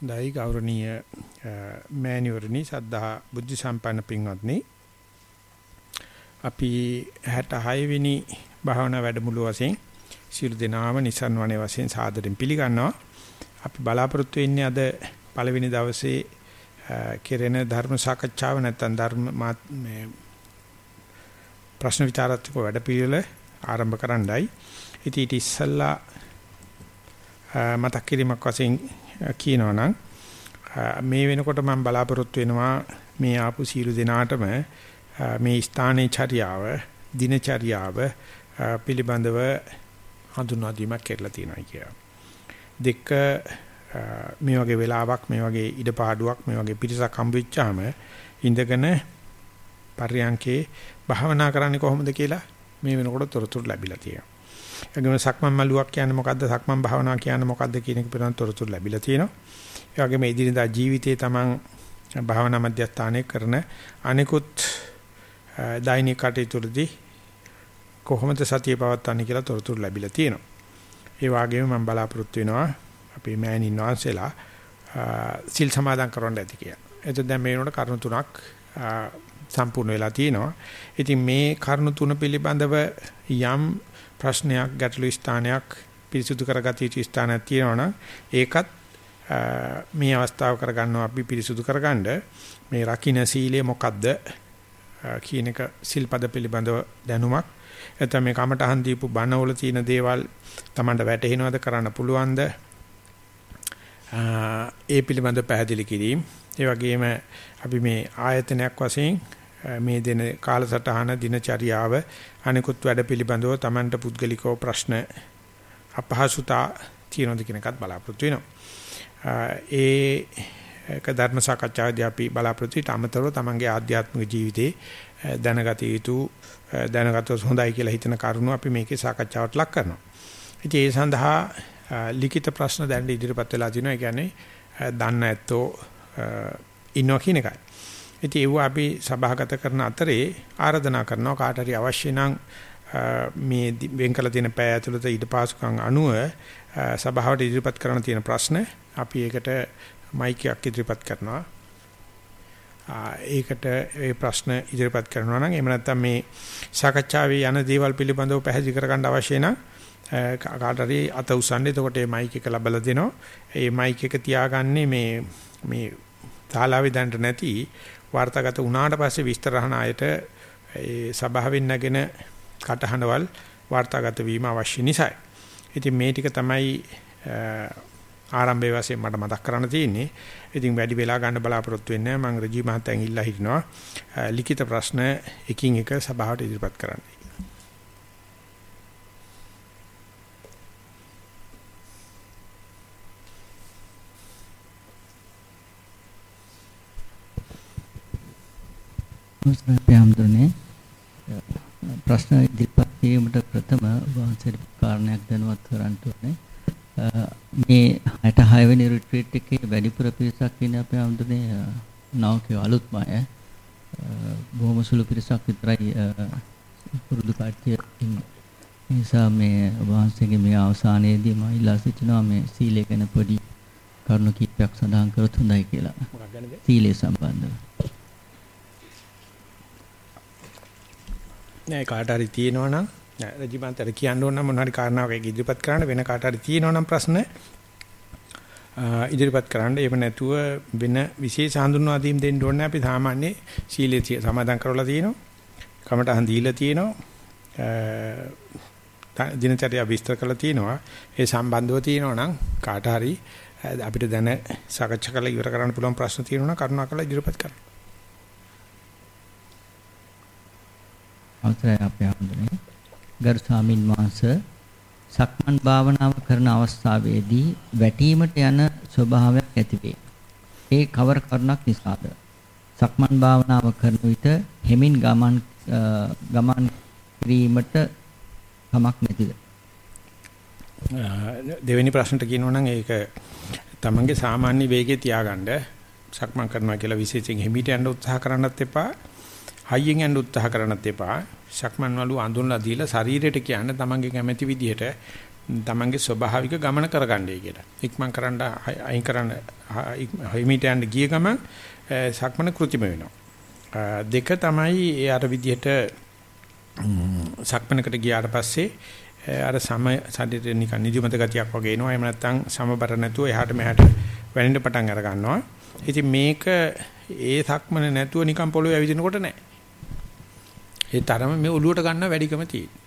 දෛ ගෞරවනීය මෑණිවරණි සද්ධා බුද්ධ සම්පන්න පින්වත්නි. අපි 66 වෙනි භාවනා වැඩමුළු වශයෙන් සියලු දෙනාම නිසන් වනේ වශයෙන් සාදරයෙන් පිළිගන්නවා. අපි බලාපොරොත්තු වෙන්නේ අද පළවෙනි දවසේ කෙරෙන ධර්ම සාකච්ඡාව නැත්නම් ධර්ම මේ ප්‍රශ්න විචාරාත්මක වැඩපිළිවෙල ආරම්භ කරන්නයි. ඉතින් ඊට ඉස්සල්ලා මතක් කිරීමක් වශයෙන් කියනවනම් මේ වෙනකොට මම බලාපොරොත්තු වෙනවා මේ ආපු සීළු දෙනාටම මේ ස්ථානයේ චර්යාව දිනචර්යාව පිළිබඳව හඳුන්වා දීමක් කරලා තියෙනවා කියලා. දෙක මේ වගේ වෙලාවක් මේ වගේ ඉඩපාඩුවක් මේ වගේ පිරිසක් හම්බ වෙච්චාම ඉඳගෙන පර්යංකේ භාවනා කරන්නේ කොහොමද කියලා මේ වෙනකොට තොරතුරු ලැබිලා තියෙනවා. ඒගොම සක්මන් මළුවක් කියන්නේ මොකද්ද? සක්මන් භාවනාව කියන්නේ මොකද්ද කියන එක පිළිබඳව තොරතුරු ලැබිලා තියෙනවා. ඒ වගේම ඉදිරියදා ජීවිතයේ තමන් භාවනා මධ්‍යස්ථානයේ කරන අනිකුත් දෛනික කටයුතුදී කොහොමද සතිය පවත්වන්නේ කියලා තොරතුරු ලැබිලා තියෙනවා. ඒ වගේම මම බලාපොරොත්තු වෙනවා අපේ මෑණින් වහන්සේලා සිල් සමාදන් කරන්න ඇති කියලා. එතකොට දැන් මේ වෙනකොට කරුණු තුනක් සම්පූර්ණ වෙලා තියෙනවා. ඉතින් මේ කරුණු තුන පිළිබඳව යම් ප්‍රශ්නයක් ගැටළු ස්ථානයක් පිරිසුදු කරගatiya යුතු ස්ථානයක් තියෙනවනම් ඒකත් මේ අවස්ථාව කරගන්නවා අපි පිරිසුදු කරගන්න. මේ රකින්න සීලය මොකද්ද? කියන එක සිල්පද පිළිබඳව දැනුමක්. නැත්නම් මේ කමටහන් දීපු බණවල තියෙන දේවල් Tamanට වැටහෙනවද? කරන්න පුළුවන්ද? ඒ පිළිබඳව පැහැදිලි කිරීම. ඒ වගේම අපි මේ ආයතනයක් වශයෙන් මේ දෙන කාලසටහන දිනචරියාව අනිකුත් වැඩ පිළිබඳව Tamanට පුද්ගලිකව ප්‍රශ්න අපහසුතා තියෙනවද කියන එකත් බලාපොරොත්තු වෙනවා. ඒ එක ධර්ම සාකච්ඡාවේදී අපි බලාපොරොත්තු වෙට අමතරව Tamanගේ ආධ්‍යාත්මික ජීවිතේ දැනගත යුතු දැනගතොත් හොඳයි කියලා හිතන කරුණු අපි මේකේ සාකච්ඡාවට ලක් කරනවා. ඉතින් ඒ සඳහා ලිඛිත ප්‍රශ්න දැන් ඉදිරිපත් වෙලා තිනවා. ඒ කියන්නේ දන්න ඇත්තෝ ඉන්නවා කියන එකයි. ඉතින් ඒව අපි සභාගත කරන අතරේ ආරාධනා කරනවා කාට හරි අවශ්‍ය නම් මේ වෙන් කළ තියෙන පැය ඇතුළත ඊට පාසුකම් අනුව සභාවට ඉදිරිපත් කරන්න තියෙන ප්‍රශ්න අපි ඒකට මයික් එකක් ඉදිරිපත් කරනවා. ඒකට ඒ ප්‍රශ්න ඉදිරිපත් කරනවා නම් එහෙම නැත්නම් මේ සාකච්ඡාවේ යන දේවල් පිළිබඳව පැහැදිලි කරගන්න අවශ්‍ය නම් කාට හරි අත උස්සන්නේ එතකොට මේ මයික් එක ලබලා දෙනවා. ඒ මයික් එක තියාගන්නේ මේ මේ තාලාවේ දැනට නැති වාර්තාගත වුණාට පස්සේ විස්තර අහන අයට ඒ සභාවෙන් නැගෙන කටහඬවල් වාර්තාගත වීම අවශ්‍ය නිසායි. ඉතින් මේ ටික තමයි ආරම්භයේ වශයෙන් මට මතක් කරන්න තියෙන්නේ. ඉතින් වැඩි වෙලා ගන්න බලාපොරොත්තු වෙන්නේ නැහැ. මම රජී මහත්තයන් ඉල්ලා හිටිනවා. ලිඛිත ප්‍රශ්න එකින් එක සභාවට ඉදිරිපත් කරන්න. මුස්ලිම්යන්තුනේ ප්‍රශ්න ඉදිරිපත් කිරීමට ප්‍රථම වහන්සේට කාරණයක් දැනුවත් කරන්න ඕනේ. මේ 66 වෙනි රිට්‍රීට් එකේ වැඩිපුර පිරිසක් ඉන්නේ අපේ අමුතුනේ නවකේ අලුත්ම අය. බොහොම සුළු පිරිසක් විතරයි පුරුදු කට්ටිය ඉන්නේ. නිසා මේ වහන්සේගේ මේ අවසානයේදී මම ඉල්ලා සිටිනවා මේ සීලය ගැන පොඩි කරුණු කිහිපයක් සඳහන් කරොත් හොඳයි කියලා. සීලය සම්බන්ධව. නෑ කාට හරි තියෙනවා නම් රජිමන්තර කියන්න ඕන නම් මොන හරි කාරණාවක් ඒක ඉදිරිපත් කරන්න. වෙන කාට හරි තියෙනවා නම් ප්‍රශ්න ඉදිරිපත් කරන්න. එහෙම නැතුව වෙන විශේෂ හඳුන්වා දීම් දෙන්න ඕනේ අපි සාමාන්‍ය සීලයේ සමාදන් කරලා තියෙනවා. කමටහන් දීලා තියෙනවා. දිනචර්යා විස්තර කරලා තියෙනවා. ඒ සම්බන්ධව තියෙනවා නම් කාට හරි අපිට දැන සාකච්ඡා කරලා ඉවර කරන්න පුළුවන් ප්‍රශ්න තියෙනවා නම් කරුණාකරලා ඉදිරිපත් කරන්න. අවසරයි අපේ ආන්දරේ ගරු ස්වාමින් වහන්සේ සක්මන් භාවනාව කරන අවස්ථාවේදී වැටීමට යන ස්වභාවයක් ඇතිවේ. ඒ කවර කරුණක් නිසාද? සක්මන් භාවනාව කරන විට හෙමින් ගමන් ගමන් කිරීමට කමක් නැතිද? දෙවෙනි ප්‍රශ්නට කියනවා නම් ඒක තමන්ගේ සාමාන්‍ය වේගය තියාගන්න සක්මන් කරනවා කියලා විශේෂයෙන් හිමීට යන්න උත්සාහ කරන්නත් එපා. හයියෙන් යන්න උත්සාහ කරන්නත් එපා. සක්මන් වලු අඳුනලා දීලා ශරීරයට කියන්න තමන්ගේ කැමැති විදිහට තමන්ගේ ස්වභාවික ගමන කරගන්නයි කියලා. ඉක්මන් කරන්න අයින් කරන්න හිමීට යන්න ගිය ගමන් සක්මන કૃතිම වෙනවා. දෙක තමයි ඒ අර විදිහට සක්මනකට ගියාට පස්සේ අර සම ශරීරේ නිකන් නිදිමත ගතියක් වගේ එනවා. එහෙම නැත්නම් සමබර නැතුව එහාට මෙහාට වැනෙන්න පටන් අර ගන්නවා. ඉතින් මේක ඒ සක්මන නැතුව නිකන් පොළොවේ ඇවිදිනකොට නෑ. ඒ තරම මේ ඔලුවට ගන්න වැඩිකම තියෙනවා.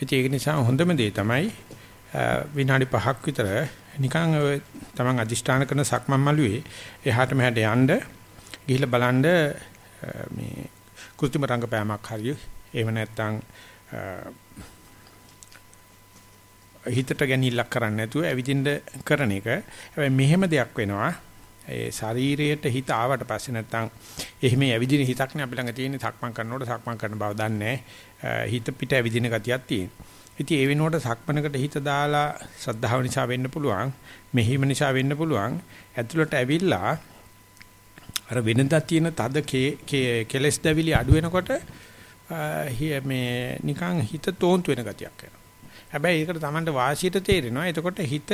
ඉතින් ඒක නිසා හොඳම දේ තමයි විනාඩි 5ක් විතර නිකන් තමන් අදිෂ්ඨාන කරන සක්මන් මළුවේ එහාට මෙහාට යන්න ගිහිල්ලා බලන්න මේ කෘත්‍රිම රංගපෑමක් හරිය එහෙම නැත්නම් හිතට ගැනීමක් කරන්නේ නැතුව ඇවිදින්න කරන එක. හැබැයි මෙහෙම දෙයක් වෙනවා. ඒ ශරීරයට හිත ආවට පස්සේ නැත්තම් එහෙම ඇවිදින හිතක් නේ අපි ළඟ තියෙන සක්මන් කරනකොට සක්මන් කරන බව දන්නේ හිත පිට ඇවිදින ගතියක් තියෙන. ඉතින් ඒ වෙනුවට සක්මනකට හිත දාලා සද්ධාව නිසා වෙන්න පුළුවන්, මෙහිම නිසා වෙන්න පුළුවන්. ඇතුළට ඇවිල්ලා අර වෙනදා තියෙන තද කෙලස් දැවිලි අඩු වෙනකොට මේ නිකන් හිත තෝන්තු වෙන ගතියක් එනවා. හැබැයි ඒකට Tamanට වාසියට තේරෙනවා. එතකොට හිත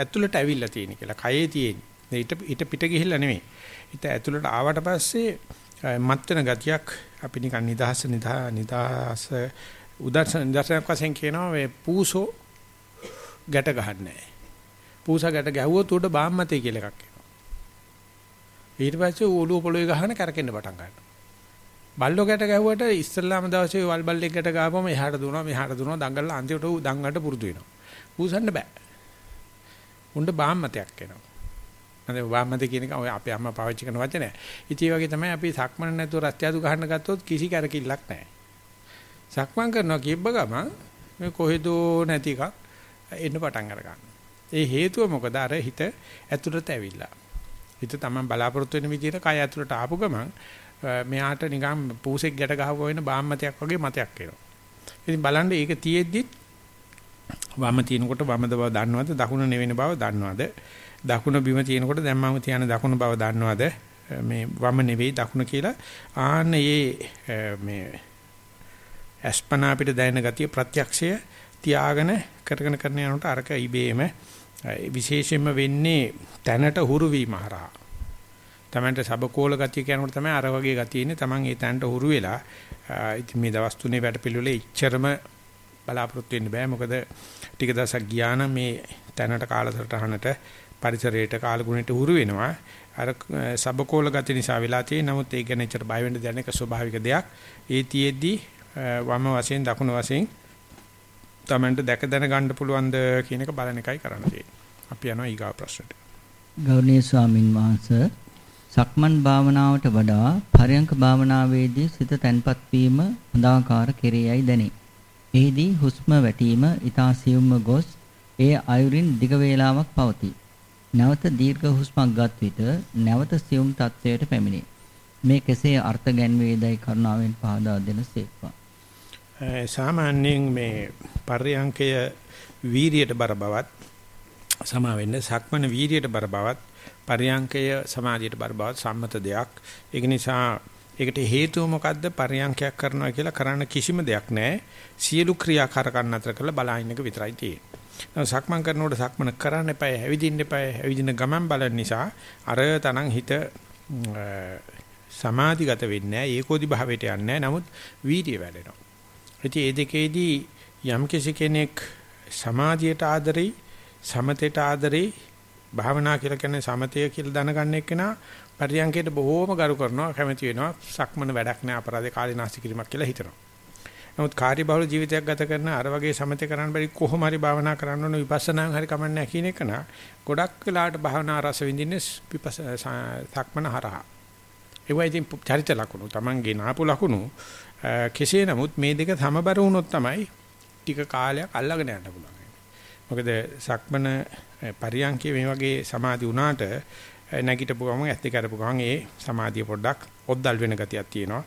ඇතුළට ඇවිල්ලා තියෙන කියලා. කයේ තියෙන. ඊට ඊට පිට ගිහිල්ලා නෙමෙයි. හිත ඇතුළට ආවට පස්සේ මත් වෙන ගතියක් අපි නිකන් නිදහස නිදහස උදාහරණ නිදර්ශනයක් වශයෙන් කියනවා මේ පූසෝ ගැට ගහන්නේ පූසා ගැට ගැහුවොත් උඩ බාම්මතේ කියලා එකක් එනවා. ඊට පස්සේ ඔළුව පොළොවේ ගහන කරකෙන්න පටන් ගන්නවා. බල්ලෝ ගැට ගැහුවට ඉස්සල්ලාම දවසේ වල් බල්ලෙක් ගැට ගාපම එහාට දුවනවා මෙහාට දුවනවා දඟලලා අන්තිමට ඌ දඟලට පුරුදු වෙනවා. පූසන්න බෑ. උණ්ඩ බාම්මතයක් එනවා. අද බාම්මත කියන එක ඔය අපේ අම්මා පාවිච්චි කරන වචනය. ඉතින් වගේ තමයි අපි සක්මන නැතුව රත්යාදු ගහන්න ගත්තොත් කිසි කරකිල්ලක් නැහැ. සක්මන් කරනවා කියබ්බ ගමන් මේ කොහෙදෝ නැති එකක් එන්න පටන් අර ගන්නවා. ඒ හේතුව මොකද අර හිත ඇතුළට ඇවිල්ලා. හිත තමයි බලාපොරොත්තු වෙන විදිහට කය ඇතුළට ආපු ගමන් මෙයාට නිකන් පූසෙක් ගැට ගහපුව වෙන බාම්මතයක් වගේ මතයක් එනවා. ඉතින් බලන්න ඒක තියෙද්දිත් වම තිනකොට වමද බව දන්නවද දකුණ නෙවෙන බව දන්නවද දකුණ බිම තිනකොට දැන් මම තියන දකුණ බව දන්නවද මේ වම නෙවෙයි දකුණ කියලා ආන්න මේ මේ අස්පනා අපිට දැනෙන ගතිය ප්‍රත්‍යක්ෂය තියාගෙන කරගෙන කරන යනකොට අරක ඉබේම විශේෂයෙන්ම වෙන්නේ තැනට හුරු වීම හරහා තමන්ට සබකෝල ගතිය කියනකොට තමයි අර වගේ ගතිය ඉන්නේ. තමන් ඒ තැනට හුරු වෙලා ඉතින් මේ දවස් තුනේ වැඩ පිළිවෙලේ ඉච්චරම බලාපොරොත්තු වෙන්න බෑ. මොකද ටික දවසක් ගියා නම් මේ තැනට කාලසටහනට පරිසරයට කාලගුණයට හුරු වෙනවා. අර සබකෝල ගතිය නිසා වෙලා තියෙන නමුත් ඒ ගැන ඉච්චර බය වෙන්න දෙයක් ස්වභාවික දෙයක්. ඒ තියේදී වම වශයෙන් දකුණු වශයෙන් තමන්ට දැක දැන ගන්න පුළුවන්ද කියන එක බලන එකයි කරන්න තියෙන්නේ. අපි යනවා ඊගා ප්‍රශ්නට. ගෞරවනීය ස්වාමින් වහන්සේ සක්මන් භාවනාවට වඩා පරයන්ක භාවනාවේදී සිත තැන්පත් වීම හොඳාකාර කෙරෙයයි දැනේ. එෙහිදී හුස්ම වැටීම ඊතා සියුම්ව ගොස් ඒ අයුරින් දිග වේලාවක් පවතී. නැවත දීර්ඝ හුස්මක් ගත් විට නැවත සියුම් තත්වයට පැමිණේ. මේ කෙසේ අර්ථ ගැන්වේදයි කරුණාවෙන් පහදා දෙන සේක්වා. සාමාන්‍යයෙන් මේ පර්යංකය වීරියට බර බවත් සමා වෙන්න සක්මන වීරියට බර බවත් පරියංකය සමාධියට බරබවත් සම්මත දෙයක්. ඒක නිසා ඒකට හේතුව මොකද්ද? පරියංකයක් කරනවා කියලා කරන්න කිසිම දෙයක් නැහැ. සියලු ක්‍රියාකාරකම් අතර කරලා බලහින්න එක විතරයි තියෙන්නේ. සක්මන් කරනකොට සක්මන කරන්න එපා, ඇවිදින්න එපා, ඇවිදින ගමන් බලන නිසා අර තනං හිත සමාධිගත වෙන්නේ නැහැ. ඒකෝදි භාවයට යන්නේ නැහැ. නමුත් වීර්ය වැඩෙනවා. ඉතින් මේ දෙකේදී යම් කෙනෙක් සමාධියට ආදරෙයි, සමතේට ආදරෙයි භාවනා කියලා කියන්නේ සමතය කියලා දැනගන්න එක්කෙනා පරියන්කේට බොහෝම ගරු කරනවා කැමති වෙනවා සක්මන වැඩක් නෑ අපරාධේ කාලීනාස්ති කිරීමක් කියලා හිතනවා. නමුත් කාර්යබහුල ජීවිතයක් ගත කරන අර වගේ සමතය කරන්න බැරි කොහොම හරි භාවනා කරන්න ඕන විපස්සනාන් හරි කමන්නේ කියන එක නා ගොඩක් වෙලාවට භාවනා රස විඳින්නේ සක්මන හරහා. ඒවා ඉතින් චරිත ලකුණු Tamange නාපු ලකුණු කෙසේ නමුත් මේ දෙක සමබර වුණොත් තමයි ටික කාලයක් අල්ලගෙන යන්න පුළුවන්. මොකද සක්මන පරියන්කේ මේ වගේ සමාධි වුණාට නැගිටපු ගමන් ඇස් දෙක අරපු ගමන් ඒ සමාධිය පොඩ්ඩක් ඔද්දල් වෙන ගතියක් තියෙනවා.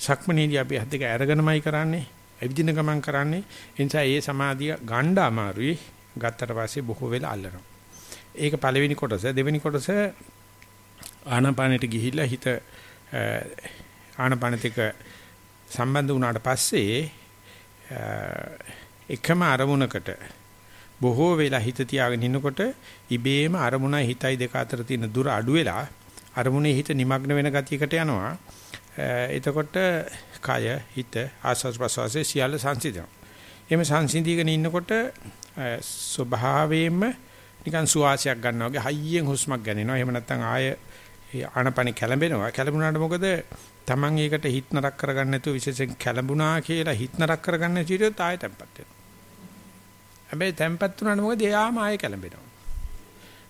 සක්මනේදී අපි ඇස් දෙක අරගෙනමයි කරන්නේ. ඇවිදින ගමන් කරන්නේ. ඒ නිසා ඒ සමාධිය ගන්න අමාරුයි. ගත්තට පස්සේ බොහෝ වෙලා අල්ලනවා. ඒක පළවෙනි කොටස. දෙවෙනි කොටස ආනාපානෙට ගිහිල්ලා හිත ආනාපානෙත් එක්ක සම්බන්ධ වුණාට පස්සේ එකම අරමුණකට බොහෝ වෙලා හිත තියාගෙන ඉන්නකොට ඉබේම අරමුණයි හිතයි දෙක අතර තියෙන දුර අඩු වෙලා අරමුණේ හිත নিমগ্ন වෙන ගතියකට යනවා. එතකොට කය හිත ආස්වාස් ප්‍රසවාසයේ සියල්ල සංසිඳනවා. එimhe සංසිඳීගෙන ඉන්නකොට ස්වභාවයෙන්ම නිකන් සුවාසයක් ගන්නවා වගේ හයියෙන් හුස්මක් ගන්නවා. එහෙම නැත්නම් ආය ආනපන කැළඹෙනවා. කැළඹුණාට මොකද Taman ඒකට හිත නරක කරගන්න නැතුව විශේෂයෙන් කැළඹුණා කියලා හිත නරක කරගන්න නැතිව ආය තැම්පත් වෙනවා. හැබැයි තැම්පත් වුණාට මොකද එයාම ආය කැළඹෙනවා.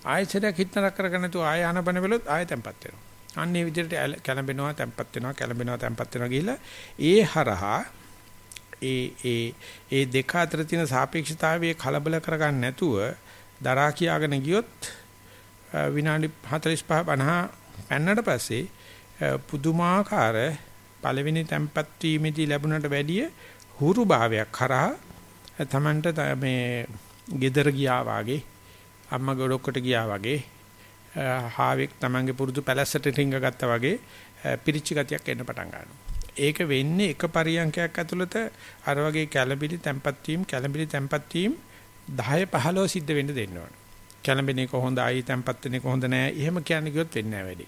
ආයතරයක් හිත නරක කරගන්න නැතුව ආය ආනපන වෙලොත් ආය තැම්පත් වෙනවා. අන්න ඒ විදිහට කැළඹෙනවා තැම්පත් වෙනවා කැළඹෙනවා තැම්පත් වෙනවා කියලා ඒ හරහා ඒ ඒ ඒ දෙක අතර තියෙන සාපේක්ෂතාවයේ කලබල කරගන්න නැතුව දරා කියාගෙන ගියොත් විනාඩි 45 50 පෙන්නට පස්සේ පුදුමාකාර පළවෙනි තැම්පත් වීමේදී ලැබුණට වැඩිය හුරු භාවයක් කරා තමන්ට මේ gedara ගියා වාගේ අම්මා ගොඩක්කට ගියා වගේ හාවෙක් තමන්ගේ පුරුදු පැලැස්සට රිංග ගත්තා වගේ පිරිච්ච ගතියක් එන්න පටන් ගන්නවා. ඒක වෙන්නේ එක පරියන්කයක් ඇතුළත අර වගේ කැළඹිලි තැම්පත් වීම කැළඹිලි තැම්පත් වීම 10 15 සිද්ධ වෙන්න දෙන්න ඕන. කැළඹෙන එක හොඳයි තැම්පත් වෙන එක හොඳ නෑ. එහෙම කියන්නේ කිව්වොත් වෙන්නේ නෑ වැඩි.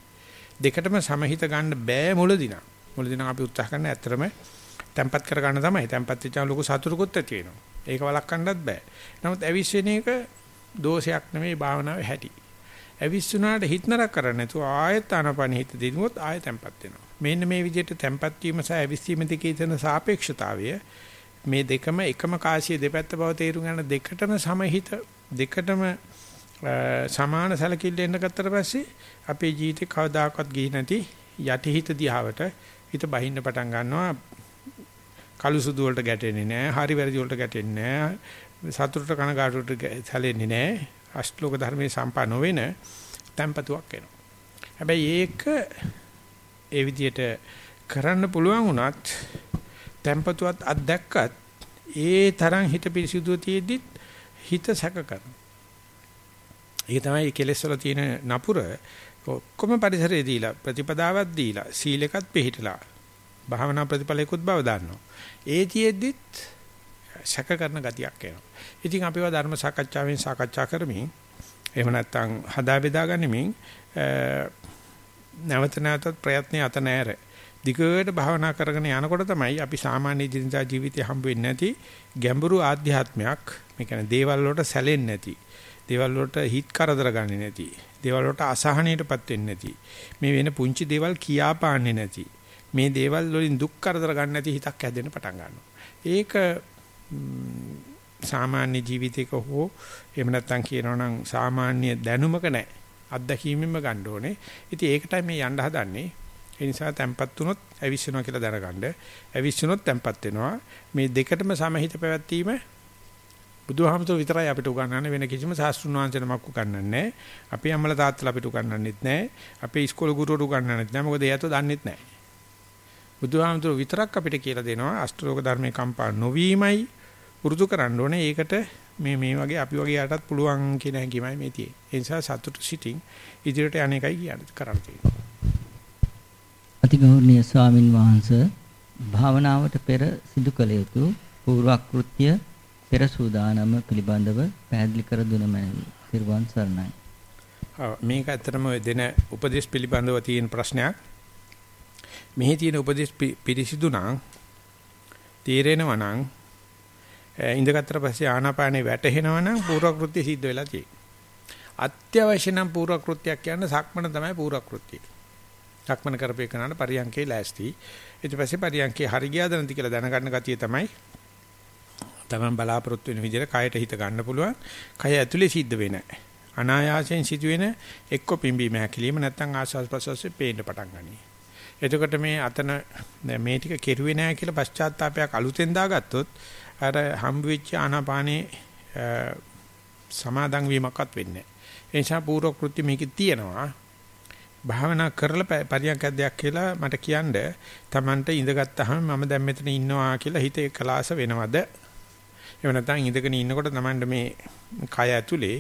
දෙකටම සමහිත ගන්න බෑ මුලදී නම්. මුලදී නම් අපි උත්සාහ කරන ඇත්තරම තැම්පත් කර ගන්න තමයි. තැම්පත් වෙච්චාම ලොකු සතුටුකුත් ඇති වෙනවා. ඒක වළක්වන්නත් බෑ. නමුත් ඇවිස්සෙන එක දෝෂයක් නෙමෙයි භාවනාවේ හැටි. ඇවිස්සුනාට හිත නරක කරන්නේ නැතුව ආයෙත් ආනපන හිත දිනුවොත් ආයෙ තැම්පත් වෙනවා. මෙන්න මේ විදිහට තැම්පත් වීම සහ ඇවිස්සීම දෙකේ තියෙන සාපේක්ෂතාවය මේ දෙකම එකම කාසිය දෙපැත්ත බව තේරුම් ගන්න දෙකටම සමහිත දෙකටම සමාන සැලකිල්ල එන්න ගත්තට පස්සේ අපේ ජීවිතේ කවදාකවත් ගිහි නැති යටිහිත දිහාවට හිත බහින්න පටන් ගන්නවා කළු සුදු වලට ගැටෙන්නේ නැහැ හරි වැරදි වලට ගැටෙන්නේ නැහැ සතුටට කනගාටුවට සැලෙන්නේ නැහැ අෂ්ටලෝක ධර්මයේ සම්පා නොවෙන tempatuක් වෙනවා හැබැයි ඒක ඒ විදිහට කරන්න පුළුවන් වුණත් tempatuවත් අත්දැක්කත් ඒ තරම් හිත පිරිසිදුව තියෙද්දිත් හිත සැක කරනවා ඒක තමයි කෙලෙස් වල තියෙන නපුර ඔක්කොම පරිසරයේ දීලා ප්‍රතිපදාවක් දීලා සීලයකත් පිළිහිටලා භාවනා ප්‍රතිඵලයකුත් බව දන්නවා. ඒ තියෙද්දිත් සැක කරන ගතියක් එනවා. ඉතින් අපිව ධර්ම සාකච්ඡාවෙන් සාකච්ඡා කරමින් එහෙම නැත්නම් හදා බෙදා ගනිමින් නැවත නැවතත් ප්‍රයත්න අත නැර දිගට භාවනා කරගෙන යනකොට තමයි අපි සාමාන්‍ය ජීවිත ජීවිතය හම්බ වෙන්නේ නැති ගැඹුරු ආධ්‍යාත්මයක් මේ කියන්නේ දේවල් වලට සැලෙන්නේ නැති දේවල් වලට හිත කරදර ගන්නේ නැති. දේවල් වලට අසහනයටපත් වෙන්නේ නැති. මේ වෙන පුංචි දේවල් කියාපාන්නේ නැති. මේ දේවල් වලින් දුක් කරදර ගන්න නැති හිතක් හැදෙන්න පටන් ගන්නවා. ඒක සාමාන්‍ය ජීවිතයක හෝ එහෙම නැත්නම් කියනවා නම් සාමාන්‍ය දැනුමක නැහැ. අත්දැකීමෙන්ම ගන්න ඕනේ. ඉතින් ඒකටයි මේ යන්න හදන්නේ. ඒ නිසා තැම්පත් වුණොත් ඇවිස්සනවා කියලා දැනගන්න. ඇවිස්සුනොත් තැම්පත් වෙනවා. මේ දෙකටම සමහිත පැවැත්වීම බුදුහාමතුරු විතරයි අපිට උගන්වන්නේ වෙන කිසිම සාස්ත්‍රුණ වංශ නමක් උගන්වන්නේ නැහැ. අපි අම්මලා තාත්තලා අපිට උගන්වන්නෙත් නැහැ. අපේ ඉස්කෝලේ ගුරුවරු උගන්වන්නෙත් නැහැ. මොකද එයාට දන්නෙත් නැහැ. බුදුහාමතුරු විතරක් අපිට කියලා දෙනවා අෂ්ටලෝක ධර්මයේ කම්පා නොවීමයි පුරුදු කරන්න ඕනේ. ඒකට මේ මේ වගේ අපි වගේ යටත් පුළුවන් කියන හැඟීමයි මේ තියෙන්නේ. ඒ නිසා සතුටු සිටින් ඉදිරියට අනේකයි කියන්නේ කරන්න තියෙන්නේ. අතිගෞරවනීය ස්වාමින් වහන්සේ භාවනාවට පෙර සිදු කළ යුතු පූර්වක්‍ෘත්‍ය පෙර සූදානම පිළිබඳව පැහැදිලි කර දුන මැනවි. සිරුවන් සරණයි. මේක ඇත්තටම දෙන උපදේශ පිළිබඳව තියෙන ප්‍රශ්නයක්. මෙහි තියෙන උපදේශ පිරිසිදු නම් තීරෙනවා නම් ඉඳගත්තර පස්සේ ආනාපානේ වැටෙනවා නම් පූර්වකෘත්‍ය සිද්ධ වෙලා තියෙනවා. අත්‍යවශ්‍ය නම් පූර්වකෘත්‍යයක් කියන්නේ සක්මන තමයි පූර්වකෘත්‍යය. සක්මන කරපේ කරනාට පරියන්කේ ලෑස්ති. ඊට පස්සේ පරියන්කේ හරි ගියාද නැති කියලා දැනගන්න ගතිය තමයි තමන් බලාපොරොත්තු වෙන විදිහට කයට හිත ගන්න පුළුවන්. කය ඇතුලේ සිද්ධ වෙන අනායාසයෙන් සිදුවෙන එක්ක පිම්බීම හැකිලිම නැත්නම් ආස්වාස් ප්‍රසවාසයේ පේන්න පටන් ගනී. එතකොට මේ අතන මේ ටික කෙරුවේ නැහැ කියලා පශ්චාත්තාවපයක් අලුතෙන් දාගත්තොත් අර හම්බ වෙච්ච ආනාපානේ සමාදන් වීමක්වත් වෙන්නේ නැහැ. ඒ නිසා පූර්ව කෘත්‍ය මේකේ තියෙනවා. භාවනා කරලා පරියන්ක අධ්‍යයක් කියලා මට කියන්න Tamanට ඉඳගත්tාම මම දැන් මෙතන ඉන්නවා කියලා හිතේ කලාස වෙනවද එහෙම නැත්නම් ඉඳගෙන ඉන්නකොට Tamand මේ කය ඇතුලේ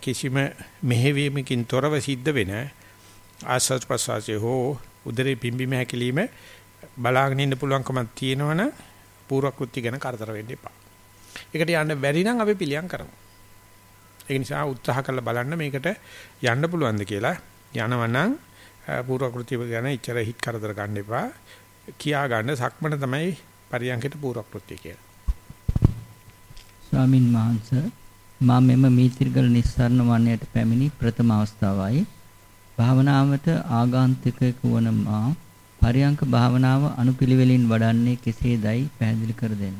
කිසිම මෙහෙවීමකින් තොරව සිද්ධ වෙන ආස්වාද ප්‍රසවාසයේ හෝ උදරේ පිම්බීම හැකිලිම බලාගෙන ඉන්න පුළුවන්කමක් තියෙනවනම් පූර්වකෘත්‍ය ගැන කරදර වෙන්න එපා. ඒකට යන්න බැරි නම් අපි පිළියම් කරමු. ඒ නිසා උත්සාහ කරලා බලන්න මේකට යන්න පුළුවන්ද කියලා. යනවනම් පූර්ව කෘතිය ගැන ඉච්චර හිත කරදර ගන්න එපා. කියා ගන්න සක්මන තමයි පරියන්කට පූර්ව කෘතිය කියලා. ස්වාමින් වහන්සේ මා මෙම මීතිර්ගල නිස්සාරණ වන්නයට පැමිණි ප්‍රථම අවස්ථාවයි. භාවනාවට ආගාන්තුකයෙකු වන මා පරියංක භාවනාව අනුපිළිවෙලින් වඩන්නේ කෙසේදයි පැහැදිලි කර දෙන්න.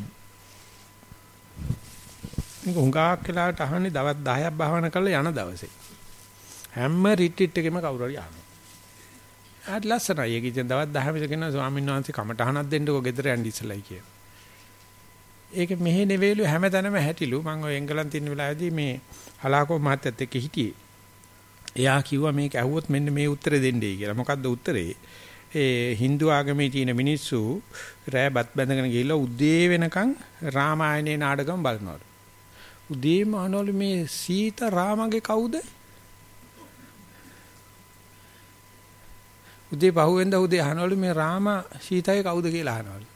මේක හුඟක් වෙලාවට අහන්නේ දවස් 10ක් භාවනා කරලා යන දවසේ. හැම රිට්‍රීට් එකෙම කවුරු හරි අහනවා. ආත් ලස්සනයි. ඒක ඉතින් දවස් 10 විතර කියනවා ස්වාමීන් වහන්සේ කමටහනක් දෙන්නකෝ ගෙදර යන්න ඉස්සලයි කියලා. ඒක මෙහෙ නෙවෙයිලු හැමතැනම හැටිලු මම ඔය එංගලන්තේ ඉන්න වෙලාවේදී මේ හලාකෝ මහත්තයත් එක්ක හිටියේ. එයා කිව්වා මේක ඇහුවොත් මෙන්න මේ උත්තරේ දෙන්නයි කියලා. මොකද්ද උත්තරේ? ඒ Hindu ආගමේ තියෙන මිනිස්සු රෑ බත් බැඳගෙන ගිහිල්ලා උදේ වෙනකන් රාමායනේ නාටකම් බලනවලු. උදේම අහනවලු මේ සීත රාමගේ කවුද? උදේ පහුවෙන්ද උදේ අහනවලු මේ රාම සීතයි කවුද කියලා අහනවලු.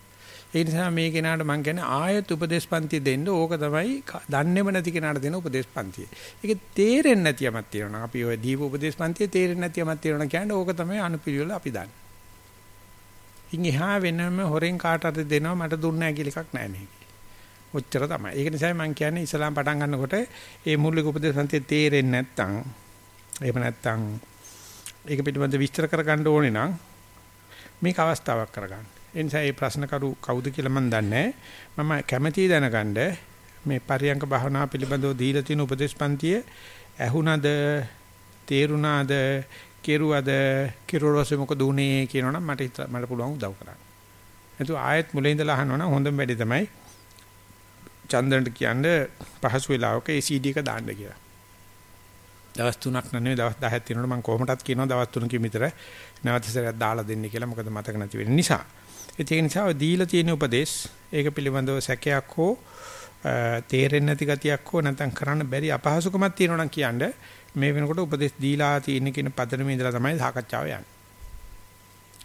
ඒ නිසා මේ කෙනාට මම කියන්නේ ආයත් උපදේශපන්ති දෙන්න ඕක තමයි දන්නේම නැති කෙනාට දෙන උපදේශපන්තිය. ඒක තේරෙන්නේ නැති යමක් තියෙනවා. අපි ඔය දීප උපදේශපන්තිය තේරෙන්නේ නැති යමක් තියෙනවා කියන්නේ ඕක තමයි අනුපිළිවෙල අපි දන්නේ. ඉන් එහා වෙනම හොරෙන් කාට හරි දෙනවා මට දුන්නේ නැහැ කියලා එකක් නැහැ මේකේ. ඔච්චර තමයි. ඒක නිසා මම කියන්නේ ඉස්ලාම් පටන් ගන්නකොට මේ මූලික උපදේශපන්තිය තේරෙන්නේ නැත්තම් එහෙම නැත්තම් ඒක පිටිපස්ස විස්තර කරගන්න ඕනේ නම් මේක අවස්ථාවක් කරගන්න. ඒ නිසා මේ ප්‍රශ්න කරු කවුද කියලා මම දන්නේ මම කැමැති දැනගන්න මේ පරියංක භාවනා පිළිබඳව දීලා තියෙන උපදේශපන්තිය ඇහුණද තේරුණාද කෙරුවද කෙරුවොත් මොකද උනේ කියනවනම් මට මට පුළුවන් උදව් කරන්න. එතකොට ආයෙත් මුලින් ඉඳලා අහනවනම් හොඳම වැඩි තමයි චන්දනට කියන්නේ පහසු වෙලාවක ACD එක දාන්න කියලා. දවස් 3ක් නෙවෙයි දවස් 10ක් තියෙනකොට මම කොහොමදත් කියනවා දවස් 3කින් විතර නැවත සැරයක් දාලා දෙන්න කියලා මොකද මතක නැති වෙන නිසා. ඒක නිසා දීලා තියෙන උපදේශ ඒක පිළිබඳව සැකයක් හෝ තේරෙන්නේ නැති ගතියක් හෝ නැත්නම් කරන්න බැරි අපහසුකමක් තියෙනවා නම් කියන්නේ මේ වෙනකොට උපදේශ දීලා තියෙන කියන පදනමේ ඉඳලා තමයි සාකච්ඡාව යන්නේ.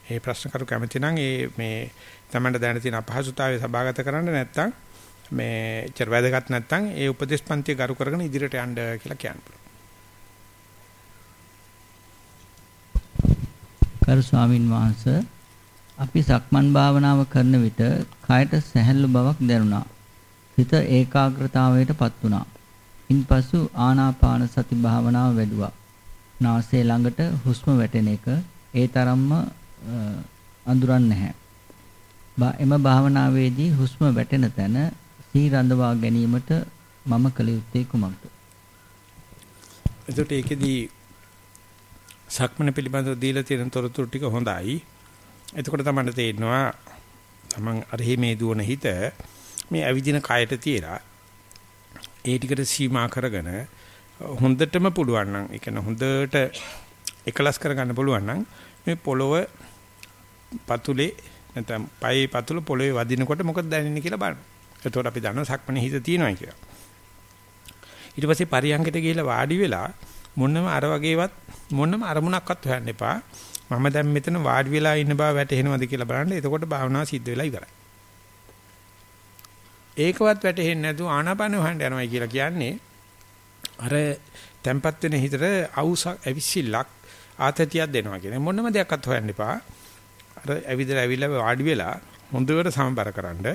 මේ ප්‍රශ්න කරු කැමති නම් ඒ මේ තමන්ට දැන තියෙන අපහසුතාවය සභාගත කරන්න නැත්නම් මේ චර වැදගත් නැත්නම් ඒ උපදේශ පන්තිය ගරු කරගෙන ඉදිරියට යන්න කියලා කියන්න පුළුවන්. කරු ස්වාමින් වහන්සේ අපි සක්මන් භාවනාව කරන විට කයට සැහැල්ලු බවක් දැනුණා. හිත ඒකාග්‍රතාවයටපත් වුණා. ඉන්පසු ආනාපාන සති භාවනාව වැඩුවා. නාසය ළඟට හුස්ම වැටෙන එක ඒ තරම්ම අඳුරන්නේ නැහැ. එම භාවනාවේදී හුස්ම වැටෙන තැන සී රඳවා ගැනීමට මම කළ යුත්තේ කුමක්ද? එතකොට ඒකෙදී සක්මන පිළිබඳව දීලා තියෙන තොරතුරු ටික හොඳයි. එතකොට තමයි තේරෙනවා තමන් අරහි මේ දුවන හිත මේ ඇවිදින කයට තියලා ඒ ටිකට සීමා කරගෙන හොඳටම පුළුවන් නම් ඒ කියන්නේ හොඳට එකලස් කරගන්න පුළුවන් නම් මේ පොළොව පතුලේ නැත්නම් පයේ පතුල පොළොවේ වදිනකොට මොකද දැනෙන්නේ කියලා බලන්න. එතකොට අපි දන්නවා සක්මණේ හිත තියෙනවා කියලා. ඊට පස්සේ පරියංගයට ගිහිල්ලා වාඩි වෙලා මොනම අර වගේවත් මොනම අරමුණක්වත් හොයන්න එපා. මම දැන් මෙතන වාඩි වෙලා ඉන්න බව වැටහෙනවද කියලා බලන්න. එතකොට භාවනාව සිද්ධ වෙලා ඉවරයි. ඒකවත් වැටහෙන්නේ නැතුව ආනාපාන වහන්න යනවා කියලා කියන්නේ අර tempat වෙන හිතට අවුසක් ඇවිසිල්ලක් ආතතියක් දෙනවා කියන මොනම දෙයක්වත් හොයන්න එපා. අර ඇවිදලා ඇවිල්ලා වාඩි වෙලා හොඳට සමබර කරන්න.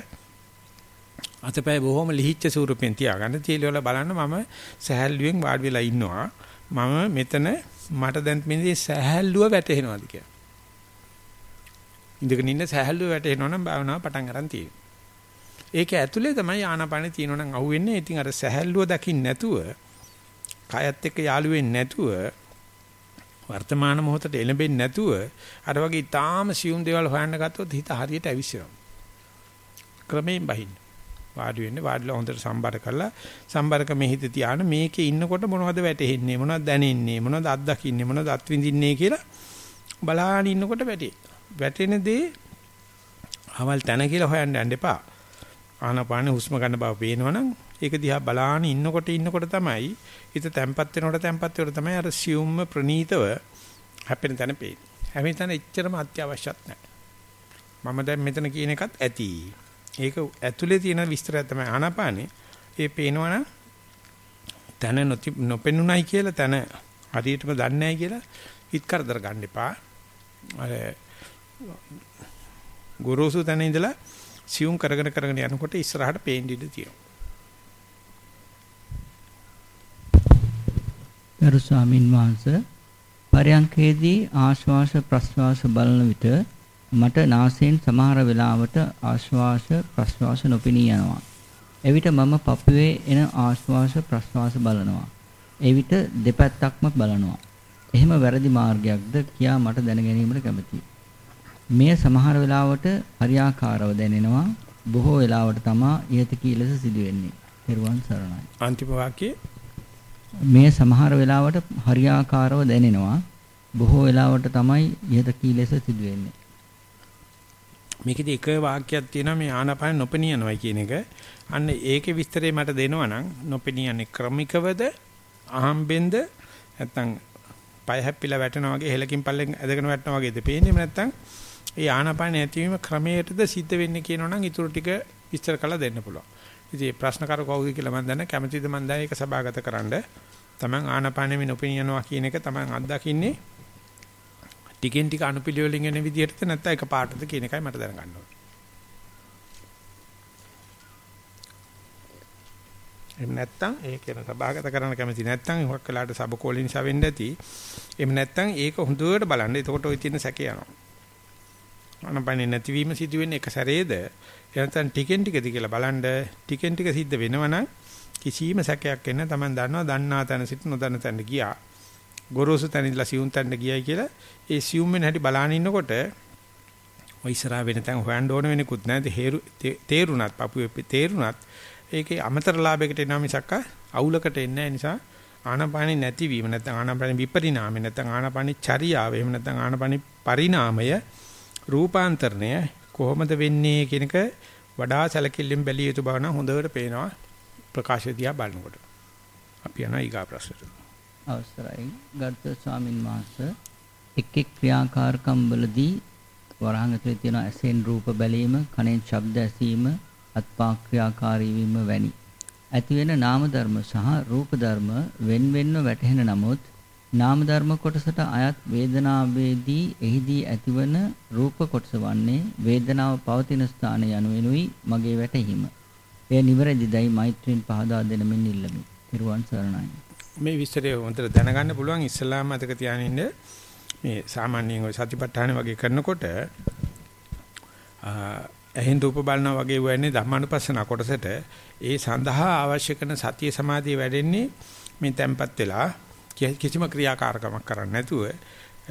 අතපය බොහොම ලිහිච්ච ස්වරූපෙන් තියාගන්න. තීලවල බලන්න මම සහැල්ලුවෙන් වාඩි වෙලා ඉන්නවා. මම මෙතන මට දැන් මේ සහැල්ලුව වැටෙනවාද කියලා. ඉඳගෙන ඉන්න සහැල්ලුව වැටෙනවා නම් භාවනාව පටන් ගන්න තියෙනවා. ඒක ඇතුලේ තමයි ආනාපානෙ තියෙනවා නම් අහුවෙන්නේ. ඉතින් අර සහැල්ලුව දකින්න නැතුව, කයත් එක්ක යාළු වෙන්නේ නැතුව, වර්තමාන මොහොතට එළඹෙන්නේ නැතුව, අර වගේ ඊටාම සියුම් දේවල් හොයන්න ගත්තොත් හිත හරියට ඇවිස්සෙනවා. ක්‍රමයෙන් බහින්න. වාඩි වෙන්න වාඩිලා හොඳට සම්බර කරලා සම්බරක මෙහිත තියාන මේකේ ඉන්නකොට මොනවද වැටෙන්නේ මොනවද දැනෙන්නේ මොනවද අත්දකින්නේ මොනවද අත්විඳින්නේ කියලා බලාගෙන ඉන්නකොට වැටේ. වැටෙන දේ අවල් තන කියලා හොයන්න යන්න එපා. ආනපාන හුස්ම ගන්න බව පේනවනම් ඒක දිහා බලාගෙන ඉන්නකොට ඉන්නකොට තමයි හිත තැම්පත් වෙනකොට තැම්පත් වෙනකොට තමයි අර සියුම්ම ප්‍රනීතව හැපෙන තැන පේන්නේ. හැම තැන එච්චරම අත්‍යවශ්‍යත් නැහැ. මම දැන් මෙතන කියන එකත් ඇති. ඒක ඇතුලේ තියෙන විස්තරය තමයි ආනාපානේ. ඒ පේනවනම් තන නොපෙනුනයි කියලා තන හරියටම දන්නේ නැහැ කියලා හිත කරදර ගන්න එපා. අර ගුරුසු තැන ඉඳලා සියුම් කරගෙන කරගෙන යනකොට ඉස්සරහට පේන්න ඉඩ තියෙනවා. ගරු ස්වාමින් වහන්සේ පරයන්කේදී ආශ්වාස ප්‍රශ්වාස බලන විට මට නාසයෙන් සමහර වෙලාවට ආශ්වාස ප්‍රශ්වාස නොපෙනී යනවා. එවිට මම පපුවේ එන ආශ්වාස ප්‍රශ්වාස බලනවා. එවිට දෙපැත්තක්ම බලනවා. එහෙම වැරදි මාර්ගයක්ද කියා මට දැන ගැනීමට කැමතියි. මෙය සමහර වෙලාවට හරියාකාරව දැනෙනවා. බොහෝ වෙලාවට තමා ඉහත කී ලෙස සිදුවෙන්නේ. පෙරුවන් සරණයි. අන්තිම වාක්‍යයේ මෙය සමහර වෙලාවට හරියාකාරව දැනෙනවා. බොහෝ වෙලාවට තමයි ඉහත කී ලෙස සිදුවෙන්නේ. මේකෙදි එක වාක්‍යයක් තියෙනවා මේ ආනාපාන නොපෙනියනවා කියන එක. අන්න ඒකේ විස්තරේ මට දෙනවා නම් නොපෙනියන්නේ ක්‍රමිකවද අහම්බෙන්ද නැත්නම් පය හැප්පිලා වැටෙනා වගේ හෙලකින් පල්ලෙන් ඇදගෙන වැටෙනා වගේද පේන්නේ නැත්නම් ඒ ආනාපාන ඇතිවීම ක්‍රමයටද සිද්ධ වෙන්නේ කියනවනම් ඊටු ටික විස්තර කරලා දෙන්න පුළුවන්. ඉතින් ප්‍රශ්න කර කවුද කියලා මම දන්නේ කැමැතිද මම දැන් ඒක සභාගත කරන්න. Taman ආනාපානෙ නොපෙනියනවා කියන එක Taman අත්දකින්නේ ටිකෙන් ටික අනුපිළිවෙලින් එන විදිහටද නැත්නම් එක පාටද කියන එකයි මට දැනගන්න ඕනේ. එහෙම නැත්නම් ඒ කියන සභාගත කරන්න කැමති නැත්නම් හුඟක් වෙලාට සබකෝලින් නිසා වෙන්න ඇති. එහෙම නැත්නම් ඒක හොඳට බලන්න. එතකොට ওই තියෙන සැකේ යනවා. අනපනේ නැතිවීම සිදු වෙන්නේ එක සැරේද? එනතන් ටිකෙන් ටිකද කියලා බලන්න. ටිකෙන් ටික සිද්ධ වෙනවනම් කිසිම සැකයක් එන්න තමයි දන්නවා දන්නා තැන සිට නොදන්න තැනට ගියා. ගොරෝසු තැන ඉඳලා සියුම් තැනට ගියයි කියලා ඒ සියුම් වෙන හැටි බලාන ඉන්නකොට ඔය ඉස්සරහා වෙන තැන් හොයන්න ඕන වෙනකුත් නැහැ. තේරුණත් පපුවේ තේරුණත් ඒකේ අමතර ලාභයකට එනවා මිසක් අවුලකට එන්නේ නැහැ. නිසා ආනාපානෙ නැතිවීම නැත්නම් ආනාපානෙ විපරිණාමය නැත්නම් ආනාපානෙ චර්යාව එහෙම නැත්නම් ආනාපානෙ පරිණාමය රූපාන්තරණය කොහොමද වෙන්නේ කියන එක වඩා සැලකිල්ලෙන් බැලිය යුතු බව නම් හොඳට පේනවා ප්‍රකාශය දිහා බලනකොට. අපි යනවා ඊගා ප්‍රශ්නට. අවසරයි ගරුතර ස්වාමින් වහන්සේ එක් එක් ක්‍රියාකාරකම් වලදී වරහන් ඇතුලේ තියෙන ඇසෙන් රූප බැලීම, කනෙන් ශබ්ද ඇසීම, අත්පා ක්‍රියාකාරී වීම වැනි ඇති වෙන නාම ධර්ම සහ රූප ධර්ම wen wenව වැටහෙන නමුත් නාම ධර්ම කොටසට අයත් වේදනාවේදී එහිදී ඇතිවන රූප කොටස වන්නේ වේදනාව පවතින ස්ථානය යනුවෙනුයි මගේ වැටහීම. එය නිවැරදිදයි මෛත්‍රීන් පහදා දෙනමින් ඉල්ලමි. පිරුවන් සරණයි. මේ විස්තරය හොඳට දැනගන්න පුළුවන් ඉස්ලාම මතක තියානින්න මේ සාමාන්‍යයෙන් ඔය සතිපට්ඨාන වගේ කරනකොට එහෙන් රූප බලනවා වගේ වෙන්නේ ධම්මානුපස්සන කොටසට ඒ සඳහා අවශ්‍ය කරන සතිය සමාධිය වැඩෙන්නේ මේ tempat වෙලා කිසිම ක්‍රියාකාරකමක් කරන්නේ නැතුව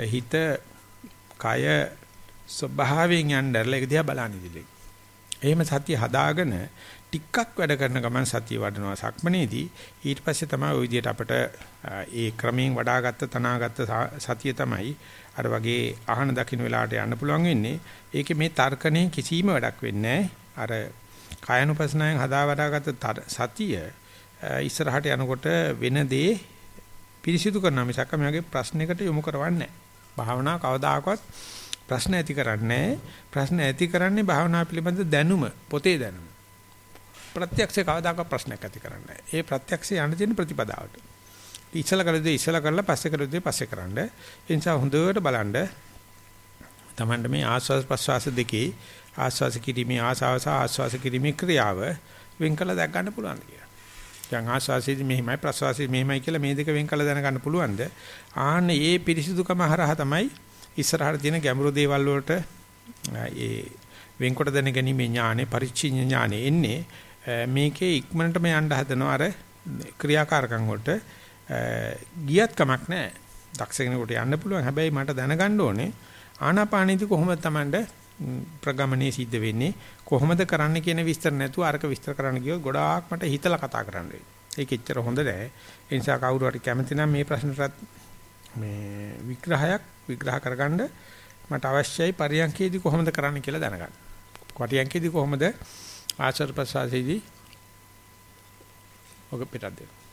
හිත කය ස්වභාවයෙන් යnderලා ඒක දිහා බලන්න ඉදිරිය. එහෙම සතිය හදාගෙන ටිකක් වැඩ කරන ගමන් සතිය වඩනවා සක්මනේදී ඊට පස්සේ තමයි ওই විදිහට අපිට ඒ ක්‍රමයෙන් වඩාගත්ත තනාගත්ත සතිය තමයි අර වගේ අහන දකින්න වෙලාවට යන්න පුළුවන් වෙන්නේ. ඒකේ මේ තර්කණේ කිසිම වැඩක් වෙන්නේ අර කායනුපසනාවෙන් හදා වඩාගත්ත සතිය ඉස්සරහට යනකොට වෙන දේ පිරිසිදු කරනවා මිසක් මේ වගේ ප්‍රශ්නයකට යොමු කරවන්නේ නැහැ. භාවනාව කවදාකවත් ප්‍රශ්න ඇති කරන්නේ ප්‍රශ්න ඇති කරන්නේ භාවනා පිළිබඳ දැනුම පොතේ දැනුම. ප්‍රත්‍යක්ෂ කවදාකවත් ප්‍රශ්නයක් ඇති කරන්නේ ඒ ප්‍රත්‍යක්ෂය යන්න තියෙන ප්‍රතිපදාවට. ඉස්සලා කළේ ඉස්සලා කරලා පස්සේ කළේ පස්සේ කරන්න. ඒ නිසා හොඳට බලන්න තමන්ට මේ ආස්වාස් ප්‍රස්වාස දෙකේ ආස්වාස කිරීමේ ආසාවස ආස්වාස කිරීමේ ක්‍රියාව වෙන් කළ දැක් ගන්න පුළුවන් කියලා. දැන් ආස්වාසයේදී මෙහිමයි ප්‍රස්වාසයේදී මෙහිමයි කියලා මේ දෙක වෙන් කළ දැනගන්න පුළුවන්ද? ආන්න ඒ පිරිසිදුකම හරහා තමයි ඉස්සරහට තියෙන ගැඹුරු දේවල් වලට ඒ වෙන්කොට දැන ගැනීම ඥානෙ පරිච්ඡින්න ඥානෙ එන්නේ මේකේ ඉක්මනටම යන්න හදනවා අර ක්‍රියාකාරකම් වලට ගියත් කමක් නැහැ. දක්ෂ කෙනෙකුට යන්න පුළුවන්. හැබැයි මට දැනගන්න ඕනේ ආනාපානෙදි කොහොමද Tamande ප්‍රගමනේ සිද්ධ වෙන්නේ කොහොමද කරන්න කියන විස්තර නැතුව අරක විස්තර කරන්න ගියොත් ගොඩාක් මට හිතලා කතා කරන්න වෙයි. ඒක එච්චර හොඳ නෑ. ඒ නිසා කවුරු හරි කැමති නම් මේ ප්‍රශ්නටත් මේ විග්‍රහයක් විග්‍රහ කරගන්න මට අවශ්‍යයි පරියන්කේදී කොහොමද කරන්න කියලා දැනගන්න. පරියන්කේදී කොහොමද ආචාර ප්‍රසාදයේදී ඔක පිටත් දෙන්න.